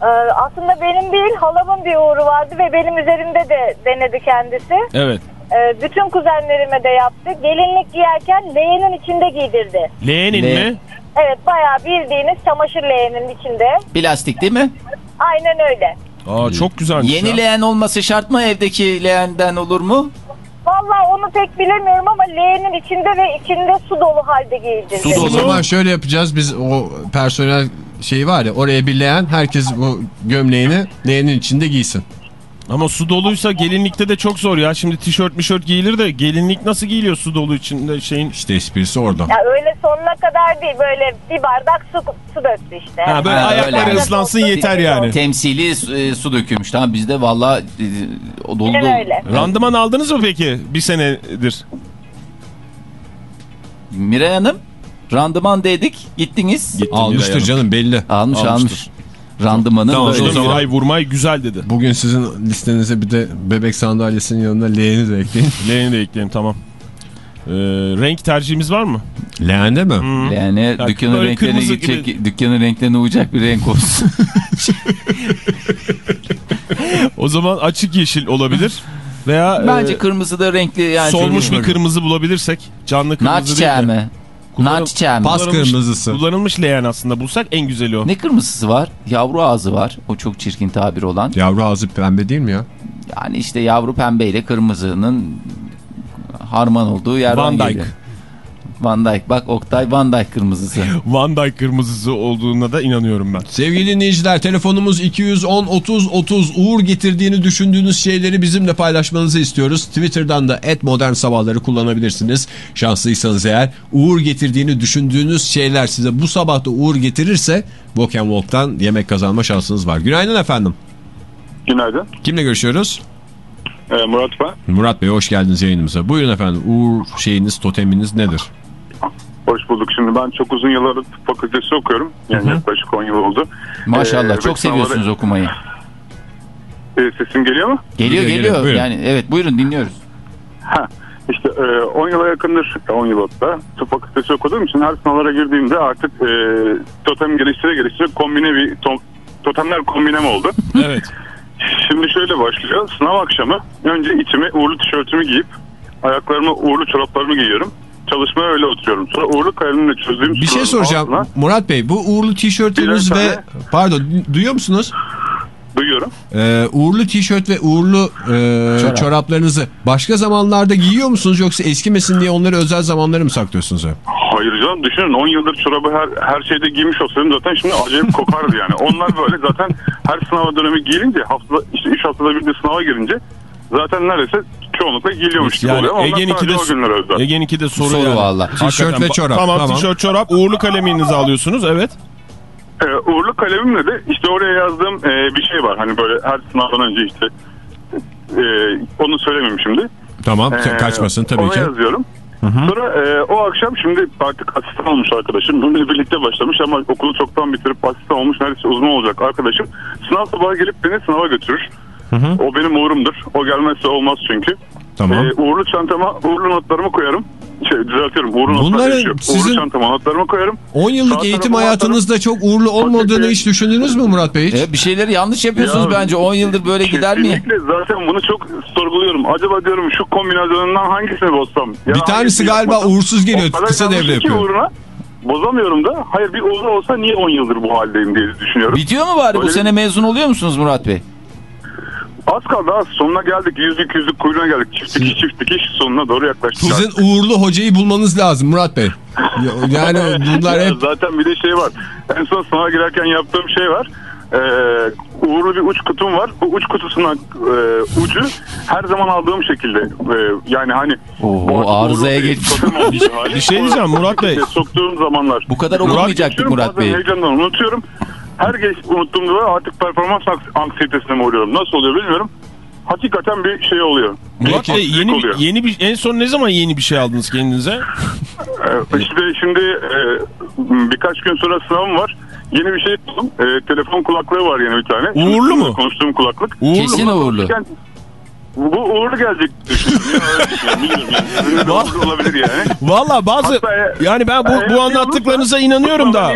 Ee, aslında benim değil halamın bir uğru vardı ve benim üzerimde de denedi kendisi. Evet. Ee, bütün kuzenlerime de yaptı. Gelinlik giyerken leğenin içinde giydirdi. Leğenin Le- mi? Evet bayağı bildiğiniz çamaşır leğeninin içinde. Plastik değil mi? Aynen öyle. Aa çok güzelmiş Yeni ya. leğen olması şart mı evdeki leğenden olur mu? Vallahi onu pek bilemiyorum ama leğenin içinde ve içinde su dolu halde giydirdi. Su dolu. O zaman şöyle yapacağız biz o personel şeyi var ya oraya bir leğen herkes bu gömleğini leğenin içinde giysin. Ama su doluysa gelinlikte de çok zor ya. Şimdi tişört mişört giyilir de gelinlik nasıl giyiliyor su dolu içinde şeyin. İşte esprisi orada. Ya öyle sonuna kadar değil böyle bir bardak su, su döktü işte. Ha, böyle Ha, ayakları öyle. ıslansın yeter yani. Temsili su- e, su dökülmüş. Tamam bizde valla e, o dolu dolu. öyle. Randıman aldınız mı peki bir senedir? Miray Hanım randıman dedik gittiniz. Gittim Almıştır canım belli. Almış Almıştır. almış. Randımanı Tamam, böyle. zaman- Miray vurmay güzel dedi. Bugün sizin listenize bir de bebek sandalyesinin yanına leğeni de ekleyin. Leğeni de ekleyelim tamam. Ee, renk tercihimiz var mı? Leğende mi? Yani Ya, dükkanın böyle renklerine gidecek, dükkanın renklerine uyacak bir renk olsun. O zaman açık yeşil olabilir. Veya Bence e, kırmızı da renkli yani. solmuş bir kırmızı bulabilirsek. Canlı kırmızı çiçeği değil de. mi? Nar çiçeği mi? Pas kırmızısı. Kullanılmış leğen aslında bulsak en güzeli o. Ne kırmızısı var? Yavru ağzı var. O çok çirkin tabir olan. Yavru ağzı pembe değil mi ya? Yani işte yavru pembe ile kırmızının harman olduğu yerden Van geliyor. Van Dyke. Bak Oktay Van Dyke kırmızısı. Van Dyke kırmızısı olduğuna da inanıyorum ben. Sevgili dinleyiciler telefonumuz 210 30 30 uğur getirdiğini düşündüğünüz şeyleri bizimle paylaşmanızı istiyoruz. Twitter'dan da modern sabahları kullanabilirsiniz. Şanslıysanız eğer uğur getirdiğini düşündüğünüz şeyler size bu sabah da uğur getirirse Walk and Walk'tan yemek kazanma şansınız var. Günaydın efendim. Günaydın. Kimle görüşüyoruz? Ee, Murat ben. Murat Bey hoş geldiniz yayınımıza. Buyurun efendim uğur şeyiniz toteminiz nedir? Hoş bulduk. Şimdi ben çok uzun yıllar tıp fakültesi okuyorum. Yani yaklaşık 10 yıl oldu. Maşallah Ee, çok seviyorsunuz okumayı. sınavları- Ee, sesim geliyor mu? Geliyor Geliyor, geliyor. buyurun. Yani evet buyurun dinliyoruz. Ha. İşte e, 10 yıla yakındır, 10 yıl hatta tıp fakültesi okuduğum için her sınavlara girdiğimde artık e, totem geliştire geliştire kombine bir to- totemler kombinem oldu. Evet. Şimdi şöyle başlıyor. Sınav akşamı önce içime uğurlu tişörtümü giyip ayaklarıma uğurlu çoraplarımı giyiyorum. Çalışmaya öyle oturuyorum. Sonra uğurlu kalemle çözdüğüm Bir şey soracağım altına Murat Bey bu uğurlu tişörtünüz ve tane. pardon du- duyuyor musunuz? Duyuyorum. Ee, uğurlu tişört ve uğurlu e, Çorap. çoraplarınızı başka zamanlarda giyiyor musunuz yoksa eskimesin diye onları özel zamanları mı saklıyorsunuz? Hayır canım düşünün 10 yıldır çorabı her, her şeyde giymiş olsaydım zaten şimdi acayip kokardı yani. Onlar böyle zaten her sınava dönemi giyilince haftada işte 3 haftada bir de sınava girince zaten neredeyse çoğunlukla giyiliyormuş gibi Yani oluyor. Onlar Ege'ninki sadece de, o günler özel. Ege'ninki de soru, Soru yani. valla. Tişört ve çorap, Tamam, tamam. tişört çorap uğurlu kaleminizi alıyorsunuz evet. Ee, uğurlu kalemimle de işte oraya yazdığım e, bir şey var. Hani böyle her sınavdan önce işte e, onu söylemeyeyim şimdi. Tamam Ee, kaçmasın tabii ona ki. yazıyorum. Sonra e, o akşam şimdi artık asistan olmuş arkadaşım. Bununla birlikte başlamış ama okulu çoktan bitirip asistan olmuş. Neredeyse uzman olacak arkadaşım. Sınav sabahı gelip beni sınava götürür. O benim uğurumdur. O gelmezse olmaz çünkü. Tamam. E, uğurlu çantama uğurlu notlarımı koyarım. Şey düzeltiyorum. Uğurlu notlar Bunları değişiyor. sizin- Uğurlu çantama notlarımı koyarım. 10 yıllık Sağ eğitim hayatınızda çok uğurlu olmadığını Fakülte- hiç düşündünüz mü Murat Bey hiç? Evet, bir şeyleri yanlış yapıyorsunuz Ya, bence. 10 yıldır böyle gider mi? Zaten bunu çok sorguluyorum. Acaba diyorum şu kombinasyonundan hangisini bozsam? Ya Bir tanesi galiba yapmasam? uğursuz geliyor, kısa devre yapıyor. Uğruna, bozamıyorum da. Hayır bir uğru olsa niye 10 yıldır bu haldeyim diye düşünüyorum. Bitiyor mu bari bu Öyle- sene mezun oluyor musunuz Murat Bey? Az kaldı az. Sonuna geldik. Yüzlük yüzlük kuyruğuna geldik. Çift dikiş çift dikiş sonuna doğru yaklaştık. Sizin uğurlu hocayı bulmanız lazım Murat Bey. Ya- Yani bunlar hep Zaten bir de şey var. En son sınava girerken yaptığım şey var. Ee, uğurlu bir uç kutum var. Bu uç kutusundan e, ucu her zaman aldığım şekilde. e, yani hani Oo, arızaya geçmiş. bir şey diyeceğim Murat Bey. Soktuğum zamanlar. Bu kadar Murat okumayacaktık geçiyorum, Murat bazen Bey. Heyecandan unutuyorum. Her geç unuttuğumda da artık performans anksiyetesine mi oluyorum? Nasıl oluyor bilmiyorum. Hakikaten bir şey oluyor. Murat Bir Bey farklılık yeni, oluyor. yeni bir, en son ne zaman yeni bir şey aldınız kendinize? Ee, işte şimdi e, birkaç gün sonra sınavım var. Yeni bir şey buldum. E, telefon kulaklığı var yeni bir tane. Uğurlu mu? Konuştuğum kulaklık. Uğurlu Kesin uğurlu. Yani, bu uğurlu gelecek düşünüyorum. Bilmiyorum yani. Uğurlu olabilir yani. Valla bazı Hatta, yani ben bu, eğer bu şey anlattıklarınıza olursa, inanıyorum da.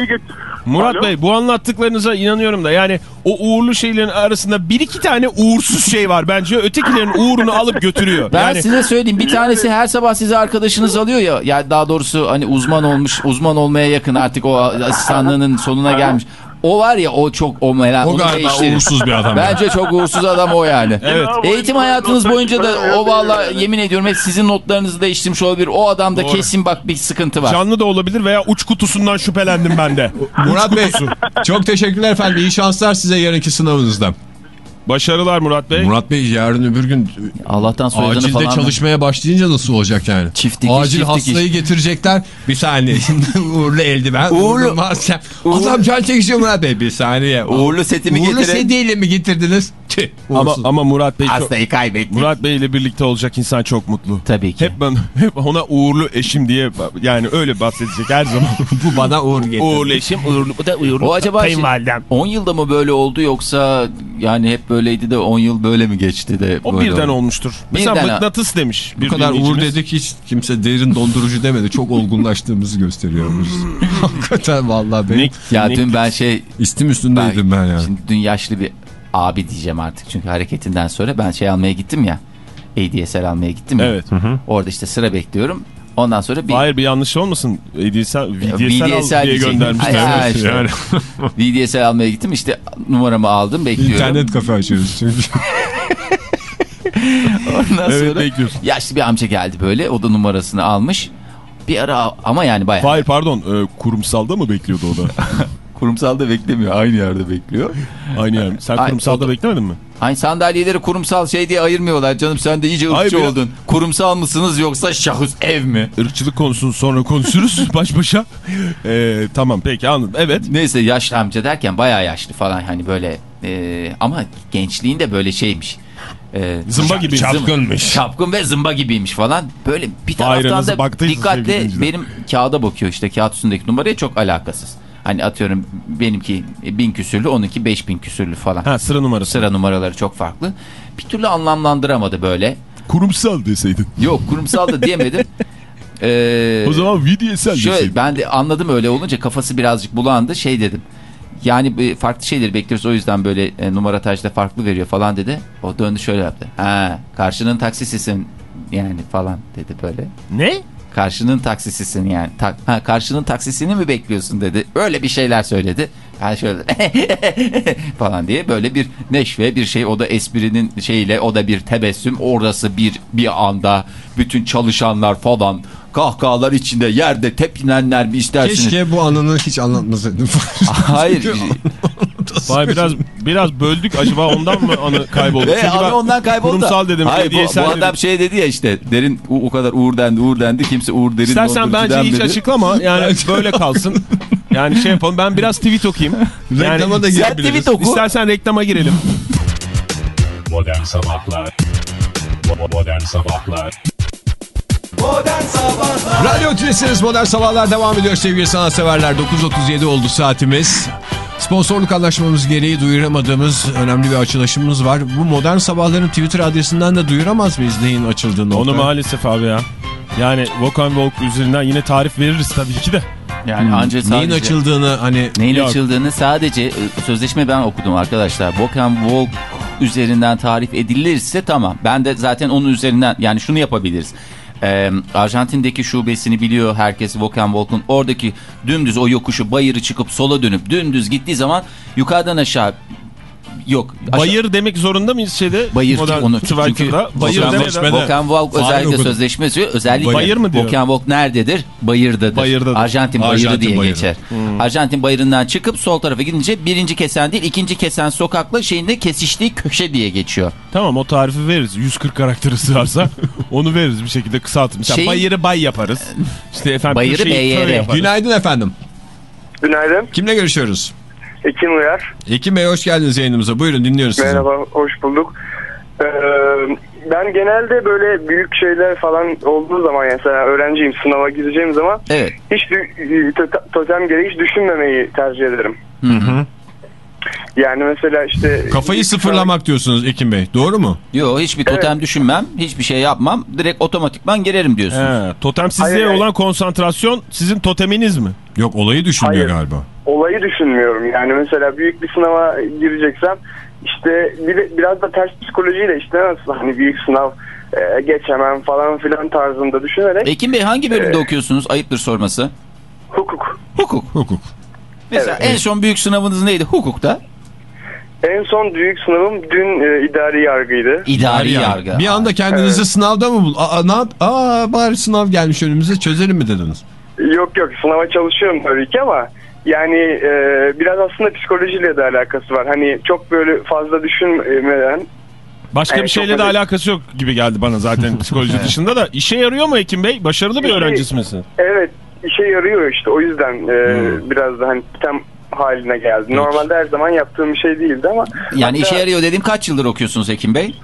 Murat Alo? Bey bu anlattıklarınıza inanıyorum da yani o uğurlu şeylerin arasında bir iki tane uğursuz şey var bence ötekilerin uğrunu alıp götürüyor. Ben yani size söyleyeyim bir tanesi her sabah size arkadaşınız alıyor ya. Ya daha doğrusu hani uzman olmuş, uzman olmaya yakın artık o asistanlığının sonuna gelmiş. O var ya o çok o merak. O galiba değiştirin. uğursuz bir adam. Bence çok uğursuz adam o yani. Evet. Eğitim hayatınız boyunca da o valla yemin ediyorum hep sizin notlarınızı değiştirmiş olabilir. O adamda Doğru. kesin bak bir sıkıntı var. canlı da olabilir veya uç kutusundan şüphelendim ben de. Murat Bey çok teşekkürler efendim. İyi şanslar size yarınki sınavınızda. Başarılar Murat Bey. Murat Bey yarın öbür gün Allah'tan soyadını acilde falan. çalışmaya başlayınca nasıl olacak yani? Çift dikiş, Acil çift hastayı dikiş. getirecekler. Bir saniye. Uğurlu eldiven. Uğurlu, Uğurlu- maske. Adam can çekişiyor Murat Bey. Bir saniye. Uğurlu setimi Uğurlu getirin. sediyle mi getirdiniz? Tüh, Ama, ama Murat Bey çok, Hastayı kaybettik. Murat Bey ile birlikte olacak insan çok mutlu. Tabii ki. Hep ben hep ona uğurlu eşim diye yani öyle bahsedecek her zaman. bu bana uğur getirdi. uğurlu eşim, uğurlu bu da uğurlu. O acaba şey- kayınvalidem. 10 yılda mı böyle oldu yoksa yani hep böyleydi de 10 yıl böyle mi geçti de O böyle birden oldu? olmuştur. Mesela Birden- mıknatıs demiş. Bu bir kadar uğur dedik hiç kimse derin dondurucu demedi. Çok olgunlaştığımızı gösteriyoruz. Hakikaten vallahi benim Ne- Ya dün ben şey istim üstündeydim ben yani. Şimdi dün yaşlı bir abi diyeceğim artık çünkü hareketinden sonra ben şey almaya gittim ya. ADSL almaya gittim ya. Evet. Orada işte sıra bekliyorum. Ondan sonra bir Hayır bir yanlış olmasın. VDSL, VDSL, al VDSL diye diyecek. göndermişler. Evet. işte. Yani. VDSL almaya gittim işte numaramı aldım bekliyorum. İnternet kafe açıyoruz çünkü. Ondan Evet sonra bekliyorsun. yaşlı bir amca geldi böyle o da numarasını almış. Bir ara ama yani bayağı. Hayır pardon e, kurumsalda mı bekliyordu o da? Kurumsalda beklemiyor aynı yerde bekliyor. Aynı yer. Sen Ay, kurumsalda o beklemedin mi? Aynı sandalyeleri kurumsal şey diye ayırmıyorlar canım sen de iyice Hayır, ırkçı biraz- oldun. Kurumsal mısınız yoksa şahıs ev mi? Irkçılık konusunu sonra konuşuruz baş başa. E, tamam peki anladım. Evet. Neyse yaşlı amca derken bayağı yaşlı falan hani böyle e, ama gençliğinde böyle şeymiş. E, Zımba gibi. Çapkınmış. Çapkın ve zımba gibiymiş falan. Böyle bir taraftan Ayrınıza da dinleyiciler. benim kağıda bakıyor işte kağıt üstündeki numaraya çok alakasız. Hani atıyorum benimki bin küsürlü onunki beş bin küsürlü falan. Ha sıra numarası. Sıra numaraları çok farklı. Bir türlü anlamlandıramadı böyle. Kurumsal deseydin. Yok kurumsal da diyemedim. Ee, O zaman VDSL Şöyle deseydin. ben de anladım öyle olunca kafası birazcık bulandı şey dedim. Yani farklı şeyleri bekliyoruz o yüzden böyle e, numara taşta farklı veriyor falan dedi. O döndü şöyle yaptı. Ha karşının taksisisin yani falan dedi böyle. Ne? Karşının taksisisin yani. Ta ha, karşının taksisini mi bekliyorsun dedi. Öyle bir şeyler söyledi. Ben şöyle falan diye böyle bir neşve bir şey o da esprinin şeyiyle o da bir tebessüm orası bir bir anda bütün çalışanlar falan kahkahalar içinde yerde tepinenler mi istersiniz? Keşke bu anını hiç anlatmasaydım. Hayır. Vay biraz biraz böldük acaba ondan mı anı kayboldu? Ve Çünkü ondan kayboldu. Kurumsal dedim. Hayır bu, bu adam dedim. şey dedi ya işte derin o, o kadar uğur dendi uğur dendi kimse uğur derin İstersen bence hiç denmedi. açıklama. Yani böyle kalsın. Yani şey yapalım. Ben biraz tweet okuyayım. Yani, Reklama da Sen girebiliriz. tweet oku. İstersen reklama girelim. Modern Sabahlar Bo- Modern Sabahlar Radyo Tülesi'niz Modern Sabahlar devam ediyor sevgili sanatseverler. 9.37 oldu saatimiz. Sponsorluk anlaşmamız gereği duyuramadığımız önemli bir açılışımız var. Bu Modern Sabahların Twitter adresinden de duyuramaz mıyız neyin açıldığını? Onu maalesef abi ya. Yani Walk and Walk üzerinden yine tarif veririz tabii ki de. Yani anca sadece... Neyin açıldığını hani Neyin Yok. açıldığını sadece e, sözleşme ben okudum arkadaşlar. Walk and Walk üzerinden tarif edilirse tamam. Ben de zaten onun üzerinden yani şunu yapabiliriz. Ee, Arjantin'deki şubesini biliyor herkes Walk and Walk'un. Oradaki dümdüz o yokuşu bayırı çıkıp sola dönüp dümdüz gittiği zaman yukarıdan aşağı yok. aşağı- Bayır demek zorunda mıyız şeyde? Bayır Modern onu çünkü Twitter'da. Bayır demeden. Fahri özellikle okudum. sözleşme diyor. Özellikle Bayır mı diyor? Walk nerededir? Bayırdadır. Bayırdadır. Arjantin bayırı Arjantin diye bayırı. geçer. Arjantin bayırından çıkıp sol tarafa gidince birinci kesen değil ikinci kesen sokakla şeyinde kesiştiği köşe diye geçiyor. Tamam o tarifi veririz. 140 karakteri sığarsa onu veririz bir şekilde kısaltın. Şeyin- bayırı bay yaparız. İşte efendim Bayırı BYR. günaydın efendim. Günaydın. Kimle görüşüyoruz? Ekin Uyar. Ekim Bey hoş geldiniz yayınımıza. Buyurun dinliyoruz sizi. Merhaba, hoş bulduk. Ee, ben genelde böyle büyük şeyler falan olduğu zaman mesela öğrenciyim sınava gireceğim zaman Evet. hiç to- totem gereği hiç düşünmemeyi tercih ederim. Yani mesela işte Kafayı sıfırlamak diyorsunuz Ekim Bey. Doğru mu? Yok hiçbir totem düşünmem. Hiçbir şey yapmam. Direkt otomatikman girerim diyorsunuz. He, totemsizliğe Hayır, hayır. olan konsantrasyon sizin toteminiz mi? Yok olayı düşünmüyor Hayır. galiba. olayı düşünmüyorum. Yani mesela büyük bir sınava gireceksem işte bir, biraz da ters psikolojiyle işte nasıl hani büyük sınav e, geçemem falan filan tarzında düşünerek Ekim Bey hangi bölümde Ee, okuyorsunuz? Ayıptır sorması. hukuk. Hukuk. Hukuk. Mesela Evet. en son büyük sınavınız neydi? Hukukta. En son büyük sınavım dün e, idari yargıydı. İdari Yani yargı. Bir anda kendinizi sınavda mı bul? Aa, ne yap? Aa bari sınav gelmiş önümüze çözelim mi dediniz? Yok yok sınava çalışıyorum tabii ki ama yani e, biraz aslında psikolojiyle de alakası var. Hani çok böyle fazla düşünmeden Başka Evet, bir şeyle de alakası yok gibi geldi bana zaten psikoloji dışında da. İşe yarıyor mu Ekim Bey? Başarılı bir öğrencisi misin? evet işe yarıyor işte o yüzden e, Hmm. biraz da hani tem haline geldi. Normalde her zaman yaptığım bir şey değildi ama Yani hatta, işe yarıyor dediğim kaç yıldır okuyorsunuz Ekim Bey?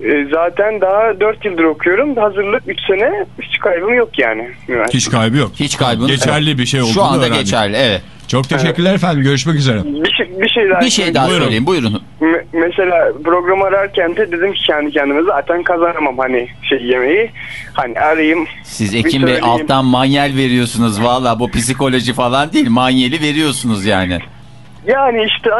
e, zaten daha 4 yıldır okuyorum. Hazırlık 3 sene hiç kaybım yok yani. Hiç kaybı yok. Hiç yok. Geçerli bir şey olduğunu Şu anda öğrendik. geçerli evet. Çok teşekkürler efendim. Görüşmek üzere. Bir şey, bir şey daha, Bir şey daha Buyurun. söyleyeyim buyurun. Me- mesela programı ararken de dedim ki kendi kendime zaten kazanamam hani şey yemeği. Hani arayayım. Siz Ekim Bey alttan manyel veriyorsunuz valla bu psikoloji falan değil manyeli veriyorsunuz yani. Yani işte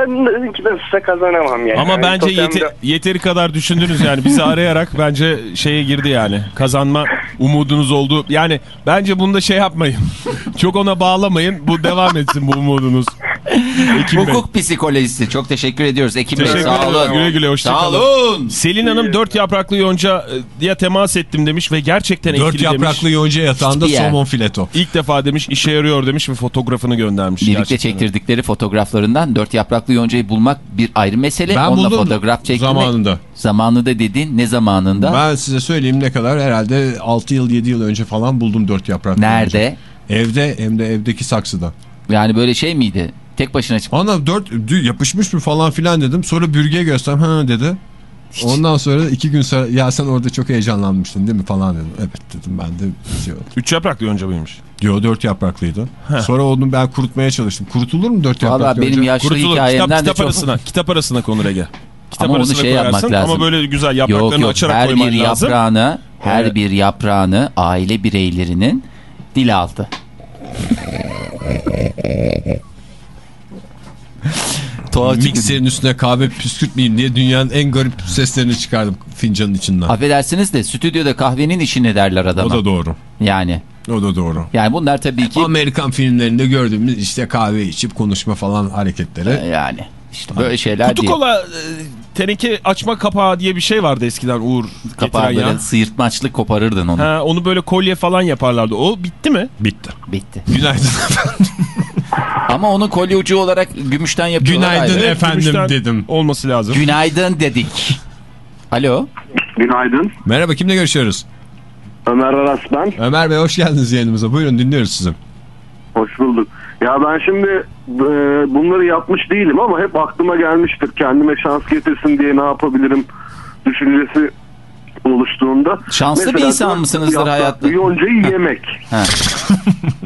ki nasılsa kazanamam yani. Ama Yani bence totemde- yete- yeteri kadar düşündünüz yani bizi arayarak bence şeye girdi yani kazanma umudunuz oldu. Yani bence bunda şey yapmayın çok ona bağlamayın bu devam etsin bu umudunuz. Ekim Bey. Hukuk psikolojisi çok teşekkür ediyoruz Ekim Bey Teşekkür sağ ederim. olun. Güle güle, hoşça Sağ kalın. olun. Selin Hanım dört yapraklı yonca e, diye temas ettim demiş ve gerçekten etkili Dört yapraklı demiş. yonca yatağında Hiçbir yer. somon fileto. İlk defa demiş işe yarıyor demiş ve fotoğrafını göndermiş. Birlikte gerçekten. çektirdikleri fotoğraflarından dört yapraklı yoncayı bulmak bir ayrı mesele. Ben Onunla buldum fotoğraf çektirmek. zamanında. Zamanında dedin ne zamanında? Ben size söyleyeyim ne kadar herhalde 6 yıl 7 yıl önce falan buldum dört yapraklı Nerede? yonca. Evde hem de evdeki saksıda. Yani böyle şey miydi? Tek başına çık. Ana dört dü- yapışmış mı falan filan dedim. Sonra bürgeye gösterdim ha dedi. Ondan sonra iki gün sonra ya sen orada çok heyecanlanmıştın değil mi falan dedim. Evet dedim ben de şey oldu. Üç yapraklı yonca mıymış? Diyor dört yapraklıydı. Sonra onu ben kurutmaya çalıştım. Kurutulur mu dört yapraklı Valla benim yonca? yaşlı Kurutulur. Kitap, hikayemden de kitap çok... arasına, kitap arasına konur Ege. Kitap Ama onu şey yapmak koyarsın lazım. ama böyle güzel Yok yapraklarını yok açarak her koyman bir lazım. yaprağını her Evet. bir yaprağını aile bireylerinin dil altı. Tuhaf Mikserin üstüne kahve püskürtmeyeyim diye dünyanın en garip seslerini çıkardım fincanın içinden. Affedersiniz de stüdyoda kahvenin işi ne derler O adama. da doğru. Yani. O da doğru. Yani bunlar tabii ki Amerikan filmlerinde gördüğümüz işte kahve içip konuşma falan hareketleri. yani işte böyle şeyler Kutu değil. kola e, teneke açma kapağı diye bir şey vardı eskiden Uğur Kapağı böyle ya. sıyırtmaçlık koparırdın onu. Ha, onu böyle kolye falan yaparlardı. O bitti mi? Bitti. Bitti. Günaydın efendim. Ama onu kolye ucu olarak gümüşten yapıyorlar. Günaydın ayrı. efendim gümüşten dedim. Olması lazım. Günaydın dedik. Alo. Günaydın. Merhaba kimle görüşüyoruz? Ömer Aras ben. Ömer Bey hoş geldiniz yayınımıza. Buyurun dinliyoruz sizi. Hoş bulduk. Ya ben şimdi e, bunları yapmış değilim ama hep aklıma gelmiştir. Kendime şans getirsin diye ne yapabilirim düşüncesi oluştuğunda. Şanslı bir insan mısınızdır hayatta? Yoncayı yemek.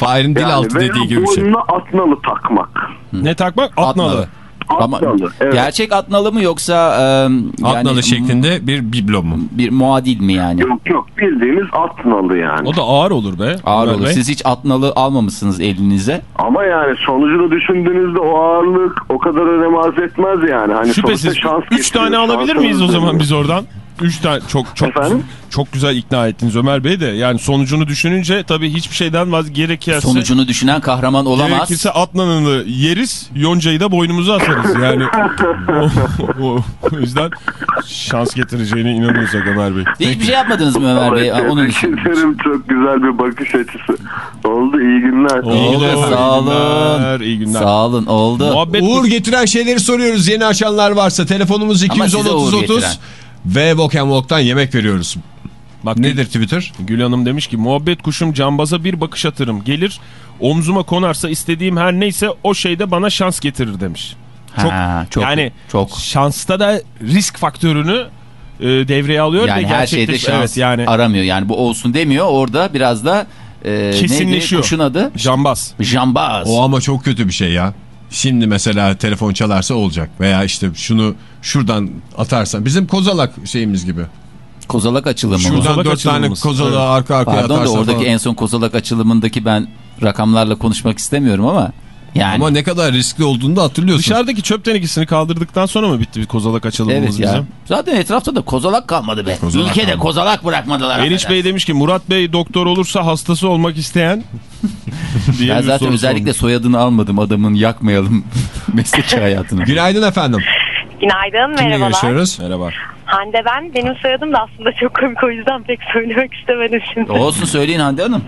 Fahir'in dil altı veya dediği gibi bir şey. boynuna atnalı takmak. Ne takmak? Atnalı. Ama Atnalı. Evet. gerçek atnalı mı yoksa e, yani Atnalı şeklinde bir biblo mu? bir muadil mi yani? Yok yok bildiğimiz atnalı yani. O da ağır olur be. Ağır olur. Bey. Siz hiç atnalı almamışsınız elinize. Ama yani sonucunu düşündüğünüzde o ağırlık o kadar önem arz etmez yani. Hani Şüphesiz. şans Üç tane alabilir miyiz o zaman biz oradan? Üç tane çok çok Efendim? çok güzel ikna ettiniz Ömer Bey de. Yani sonucunu düşününce tabii hiçbir şeyden vaz gerekirse Sonucunu düşünen kahraman olamaz. gerekirse Atnan'ını yeriz, Yonca'yı da boynumuza asarız. Yani o, o- o yüzden şans getireceğine inanıyorsak Ömer Bey. Hiçbir şey yapmadınız mı Ömer Bey? Vallahi Onu tebrik düşün. ederim. Çok güzel bir bakış açısı. Oldu iyi günler. Oldu, günler, sağ iyi günler, olun. iyi günler. Sağ olun oldu. Muhabbet Uğur getiren şeyleri soruyoruz. Yeni açanlar varsa telefonumuz Ama 210 size Uğur 30 getiren. 30 ve Walk and Walk'tan yemek veriyoruz. Bak Nedir Twitter? Gül Hanım demiş ki muhabbet kuşum cambaza bir bakış atırım. Gelir omzuma konarsa istediğim her neyse o şeyde bana şans getirir demiş. Çok, Ha, çok yani çok şansta da risk faktörünü e, devreye alıyor yani her şeyde şans evet, yani aramıyor. Yani bu olsun demiyor. Orada biraz da e, neydi? Kesinleşiyor. Kuşun adı? jambaz. Jambaz. O ama çok kötü bir şey ya. Şimdi mesela telefon çalarsa olacak veya işte şunu şuradan atarsan bizim kozalak şeyimiz gibi. Kozalak açılımı. Şuradan Kozalak dört tane kozalağı Evet. arka arkaya Pardon da atarsan oradaki falan. en son kozalak açılımındaki ben rakamlarla konuşmak istemiyorum ama yani Ama ne kadar riskli olduğunu da hatırlıyorsun. Dışarıdaki çöp tenekesini kaldırdıktan sonra mı bitti bir kozalak açılımımız evet ya. bizim? Zaten etrafta da kozalak kalmadı be. Kozalak Ülkede kalmadı. kozalak bırakmadılar. Eriç. Bey demiş ki Murat Bey doktor olursa hastası olmak isteyen diye Ben zaten özellikle sormuş. soyadını almadım adamın yakmayalım mesleki hayatını. Günaydın efendim. Günaydın, Kimle merhabalar. görüşüyoruz? Merhaba. Hande ben. Benim soyadım da aslında çok komik o yüzden pek söylemek istemedim şimdi. Olsun söyleyin Hande Hanım.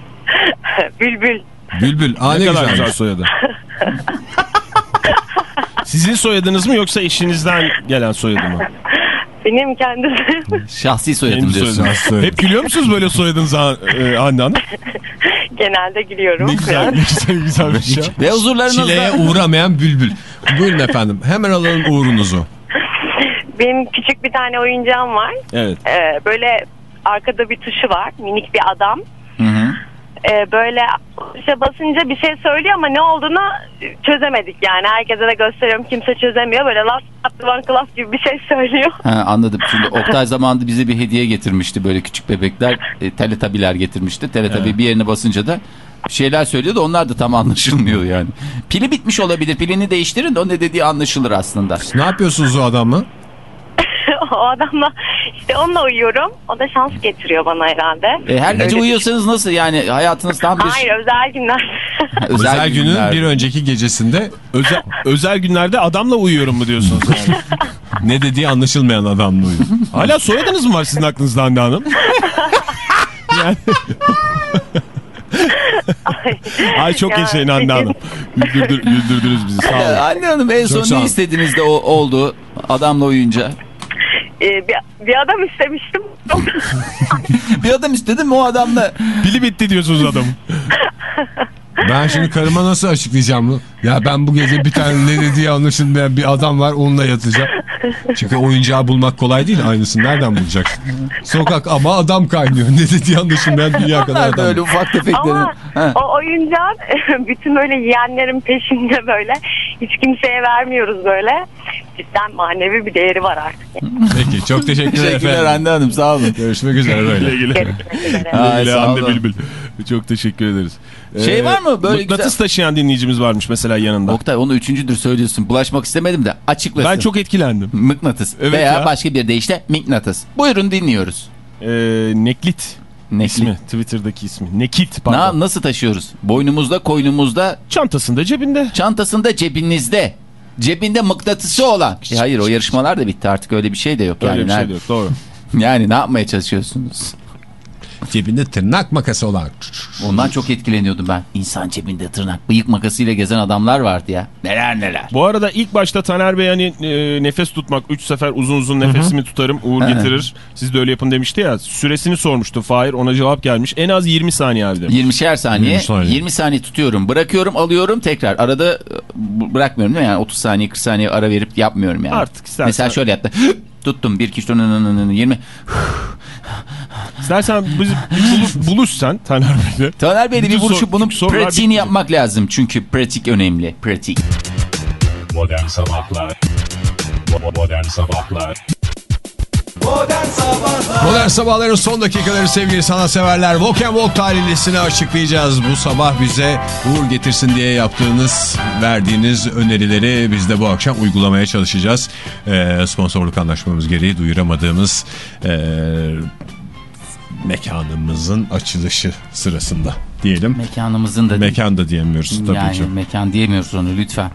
Bülbül. Bülbül. Aa, Ne, ne, kadar güzel. soyadı. Sizin soyadınız mı yoksa eşinizden gelen soyadı mı? Benim kendisi Şahsi soyadım Kendi diyorsun. soyadınız. soyadım. Hep gülüyor musunuz böyle soyadınıza e, Hande Hanım? genelde gülüyorum. Ne güzel, ne güzel, güzel bir şey. Ve huzurlarınızda Çileye uğramayan bülbül. Buyurun efendim. Hemen alalım uğrunuzu. Benim küçük bir tane oyuncağım var. Evet. Ee, böyle arkada bir tuşu var. Minik bir adam. Hı hı. Ee, böyle tuşa basınca bir şey söylüyor ama ne olduğunu çözemedik yani. Herkese de gösteriyorum kimse çözemiyor. Böyle last one class gibi bir şey söylüyor. Ha, anladım. Şimdi Oktay zamanında bize bir hediye getirmişti böyle küçük bebekler. E, teletabiler getirmişti. Teletabi bir yerine basınca da şeyler söylüyordu. Onlar da tam anlaşılmıyor yani. Pili bitmiş olabilir. Pilini değiştirin de o ne dediği anlaşılır aslında. Ne yapıyorsunuz o adamla? o adamla işte onunla uyuyorum. O da şans getiriyor bana herhalde. E, her gece uyuyorsanız nasıl yani hayatınız tam bir Hayır özel günler. Ha, Özel, günün günler. bir önceki gecesinde Özel, özel günlerde adamla uyuyorum mu diyorsunuz yani? ne dediği anlaşılmayan adamla uyuyor. Hala soyadınız mı var sizin aklınızda Hande Hanım? yani... Ay çok Ya, yaşayın Hande Hanım. Güldürdünüz bizi sağ olun. Ya, Anne Hanım en Çok son ne istediğinizde o oldu adamla uyuyunca? Ee, bir, bir adam istemiştim. Bir adam istedim o adamla. Pili bitti diyorsunuz adamın. Ben şimdi karıma nasıl açıklayacağım bunu? Ya ben bu gece bir tane ne dediği anlaşılmayan bir adam var onunla yatacağım. Çünkü oyuncağı bulmak kolay değil. Aynısını nereden bulacaksın? Sokak ama adam kaynıyor. Ne dediği anlaşılmayan dünya kadar adam. Böyle ufak tefeklerin. Ama Ha. o oyuncağın bütün böyle yeğenlerin peşinde böyle hiç kimseye vermiyoruz böyle. Cidden manevi bir değeri var artık. Peki çok teşekkürler Teşekkürler efendim. Hande Hanım sağ olun. Görüşmek üzere böyle. Güle güle. Görüşmek üzere. Ay, Güle Hande. Bülbül. Çok teşekkür ederiz. Şey var mı böyle Mıknatıs güzel- taşıyan dinleyicimiz varmış mesela yanında. Oktay onu üçüncüdür söylüyorsun. Bulaşmak istemedim de açıklasın. Ben çok etkilendim. Mıknatıs Evet veya ya. başka bir deyişle mıknatıs. Buyurun dinliyoruz. Ee, Neklit Ne ismi. Twitter'daki ismi. Nekit pardon. Na, nasıl taşıyoruz? Boynumuzda, koynumuzda, Çantasında cebinde. çantasında, cebinizde. Cebinde mıknatısı olan. E hayır o yarışmalar da bitti artık öyle bir şey de yok. Öyle yani, bir şey de yok doğru. yani ne yapmaya çalışıyorsunuz? Cebinde tırnak makası olan. Ondan çok etkileniyordum ben. İnsan cebinde tırnak, bıyık makasıyla gezen adamlar vardı ya. Neler neler. Bu arada ilk başta Taner Bey hani e, nefes tutmak 3 sefer uzun uzun nefesimi tutarım uğur Hı. getirir. Siz de öyle yapın demişti ya. Süresini sormuştu Fahir ona cevap gelmiş. En az 20 saniye abi demiş. 20'şer saniye, 20 saniye. 20 saniye tutuyorum. Bırakıyorum, alıyorum tekrar. Arada e, bırakmıyorum değil mi? Yani 30 saniye, 40 saniye ara verip yapmıyorum yani. Artık istersen- Mesela şöyle yaptı. Tuttum 1 2 3 4 20. İstersen biz bir buluş, buluş sen Taner Bey'le. Taner Bey'le bir sor- bunun pratiğini yapmak lazım. Çünkü pratik önemli. Pratik. Modern Sabahlar Bo- Modern Sabahlar Modern Sabahların son dakikaları sevgili sanatseverler. Walk and Walk tarihlisini açıklayacağız. Bu sabah bize uğur getirsin diye yaptığınız, verdiğiniz önerileri biz de bu akşam uygulamaya çalışacağız. Ee, sponsorluk anlaşmamız gereği duyuramadığımız ee, mekanımızın açılışı sırasında diyelim. Mekanımızın da Mekan da diyemiyoruz tabii yani ki. mekan diyemiyoruz onu lütfen.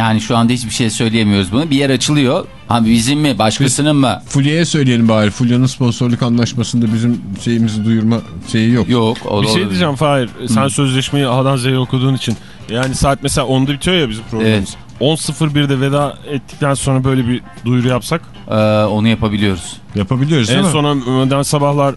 Yani şu anda hiçbir şey söyleyemiyoruz bunu. Bir yer açılıyor. Abi bizim mi başkasının mı? Fulya'ya söyleyelim bari. Fulya'nın sponsorluk anlaşmasında bizim şeyimizi duyurma şeyi yok. Yok. O, Bir şey diyeceğim Fahir. Sen sözleşmeyi A'dan Z'ye okuduğun için. Yani saat mesela 10'da bitiyor ya bizim programımız. 10.01'de veda ettikten sonra böyle bir duyuru yapsak. Ee, onu yapabiliyoruz. Yapabiliyoruz değil En mi? sona modern sabahlar r- r-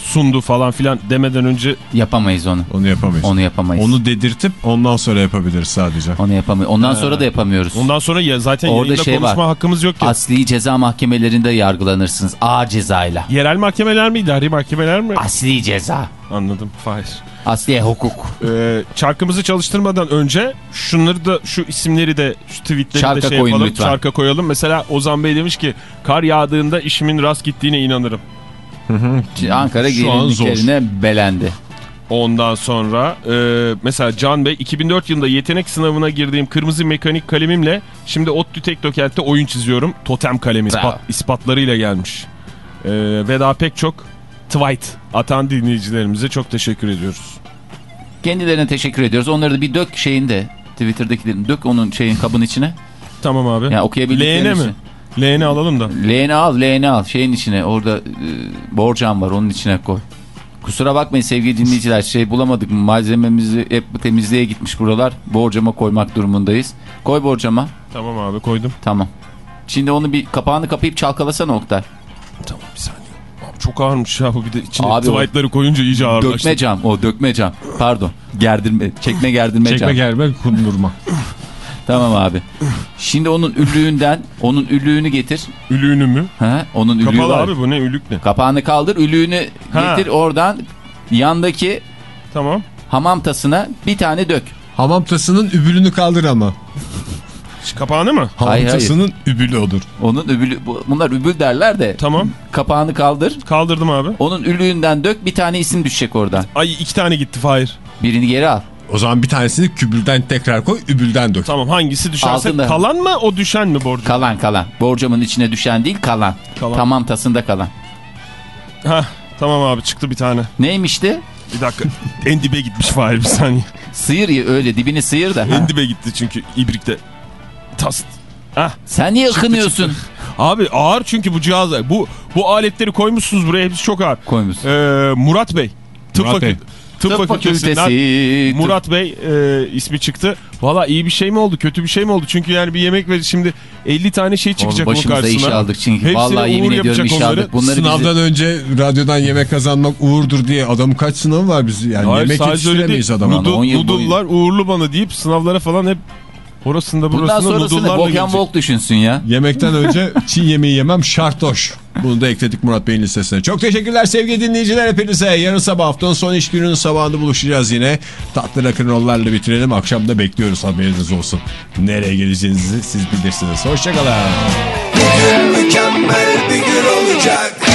sundu falan filan demeden önce Yapamayız onu. Onu yapamayız. Onu yapamayız. Onu dedirtip ondan sonra yapabiliriz sadece. Onu yapamayız. Ondan sonra da yapamıyoruz. ondan sonra ya zaten Orada şey konuşma var. hakkımız yok ki. Asli ceza mahkemelerinde yargılanırsınız. Ağır cezayla. Yerel mahkemeler mi idari mahkemeler mi? Asli ceza. Anladım. Fahir. Asli hukuk. Ee, çarkımızı çalıştırmadan önce şunları da şu isimleri de şu tweetleri Çarka de şey koyun yapalım. lütfen. Çarka koyalım. Mesela Ozan Bey demiş ki kar yağdığında işimin rast gittiğine inanırım. Ankara Şu an zor. gelinliklerine belendi. Ondan sonra e, mesela Can Bey 2004 yılında yetenek sınavına girdiğim kırmızı mekanik kalemimle şimdi ODTÜ Teknokent'te oyun çiziyorum. Totem kalemi ispat, ispatlarıyla gelmiş. E, ve daha pek çok tweet atan dinleyicilerimize çok teşekkür ediyoruz. Kendilerine teşekkür ediyoruz. Onları da bir dök şeyinde Twitter'dakilerin dök onun şeyin kabın içine. Tamam abi. Yani okuyabildiklerin Leğene mi? Leğeni alalım da. Leğeni al, leğeni al. Şeyin içine orada e, borcam var onun içine koy. Kusura bakmayın sevgili dinleyiciler şey bulamadık mı malzememizi hep temizliğe gitmiş buralar. Borcama koymak durumundayız. Koy borcama. Tamam abi koydum. Tamam. Şimdi onu bir kapağını kapayıp çalkalasana Oktay. Tamam bir saniye. Abi çok ağırmış ya bu bir de içine Abi koyunca iyice ağırlaştı. Dökme cam o dökme cam. Pardon. Gerdirme, çekme gerdirme cam. Çekme germe kundurma. Tamam abi. Şimdi onun üllüğünden onun üllüğünü getir. Ülüğünü mü? Ha, onun üllüğü Kapalı var. abi bu ne ülük ne? Kapağını kaldır, üllüğünü Ha. getir oradan yandaki Tamam. hamam tasına bir tane dök. Hamam tasının übülünü kaldır ama. Kapağını mı? Hamam Hayır, hayır. tasının übülü odur. Onun übülü, bu- bunlar übül derler de Tamam. kapağını kaldır. Kaldırdım abi. Onun üllüğünden dök bir tane isim düşecek oradan. Ay iki tane gitti Fahir. Birini geri al. O zaman bir tanesini kübülden tekrar koy, übülden dök. Tamam hangisi düşerse Altında. kalan mı o düşen mi borcu? Kalan kalan. Borcamın içine düşen değil kalan. Kalan. Tamam tasında kalan. Hah tamam abi çıktı bir tane. Neymişti? Bir dakika en dibe gitmiş Fahir bir saniye. Sıyır ya öyle dibini sıyır da. En dibe gitti çünkü ibrikte. Tas. Hah. Sen niye ıkınıyorsun? Abi ağır çünkü bu cihazlar. Bu bu aletleri koymuşsunuz buraya hepsi çok ağır. Koymuşsun. Ee, Murat Bey. Tıp, Murat Bey. Tıp, Tıp fakültesinden fakültesi. Murat Bey e, ismi çıktı. Valla iyi bir şey mi oldu kötü bir şey mi oldu? Çünkü yani bir yemek ve şimdi 50 tane şey çıkacak onun başımıza karşısına. iş aldık çünkü. Hepsine Vallahi yemin ediyorum iş onları. aldık. Bunları Sınavdan bizi... önce radyodan yemek kazanmak uğurdur diye adamın kaç sınavı var biz yani Hayır, yemek yetiştiremeyiz adama. Noodle'lar uğurlu bana deyip sınavlara falan hep orasında Bundan burasında sonrasını noodle'larla Bokyan gelecek. Volk düşünsün ya. Yemekten önce Çin yemeği yemem şartoş. Bunu da ekledik Murat Bey'in listesine. Çok teşekkürler sevgili dinleyiciler hepinize. Yarın sabah haftanın son iş gününün sabahında buluşacağız yine. Tatlı rock'n'roll'larla bitirelim. Akşam da bekliyoruz haberiniz olsun. Nereye geleceğinizi siz bilirsiniz. Hoşçakalın. Mükemmel bir gün olacak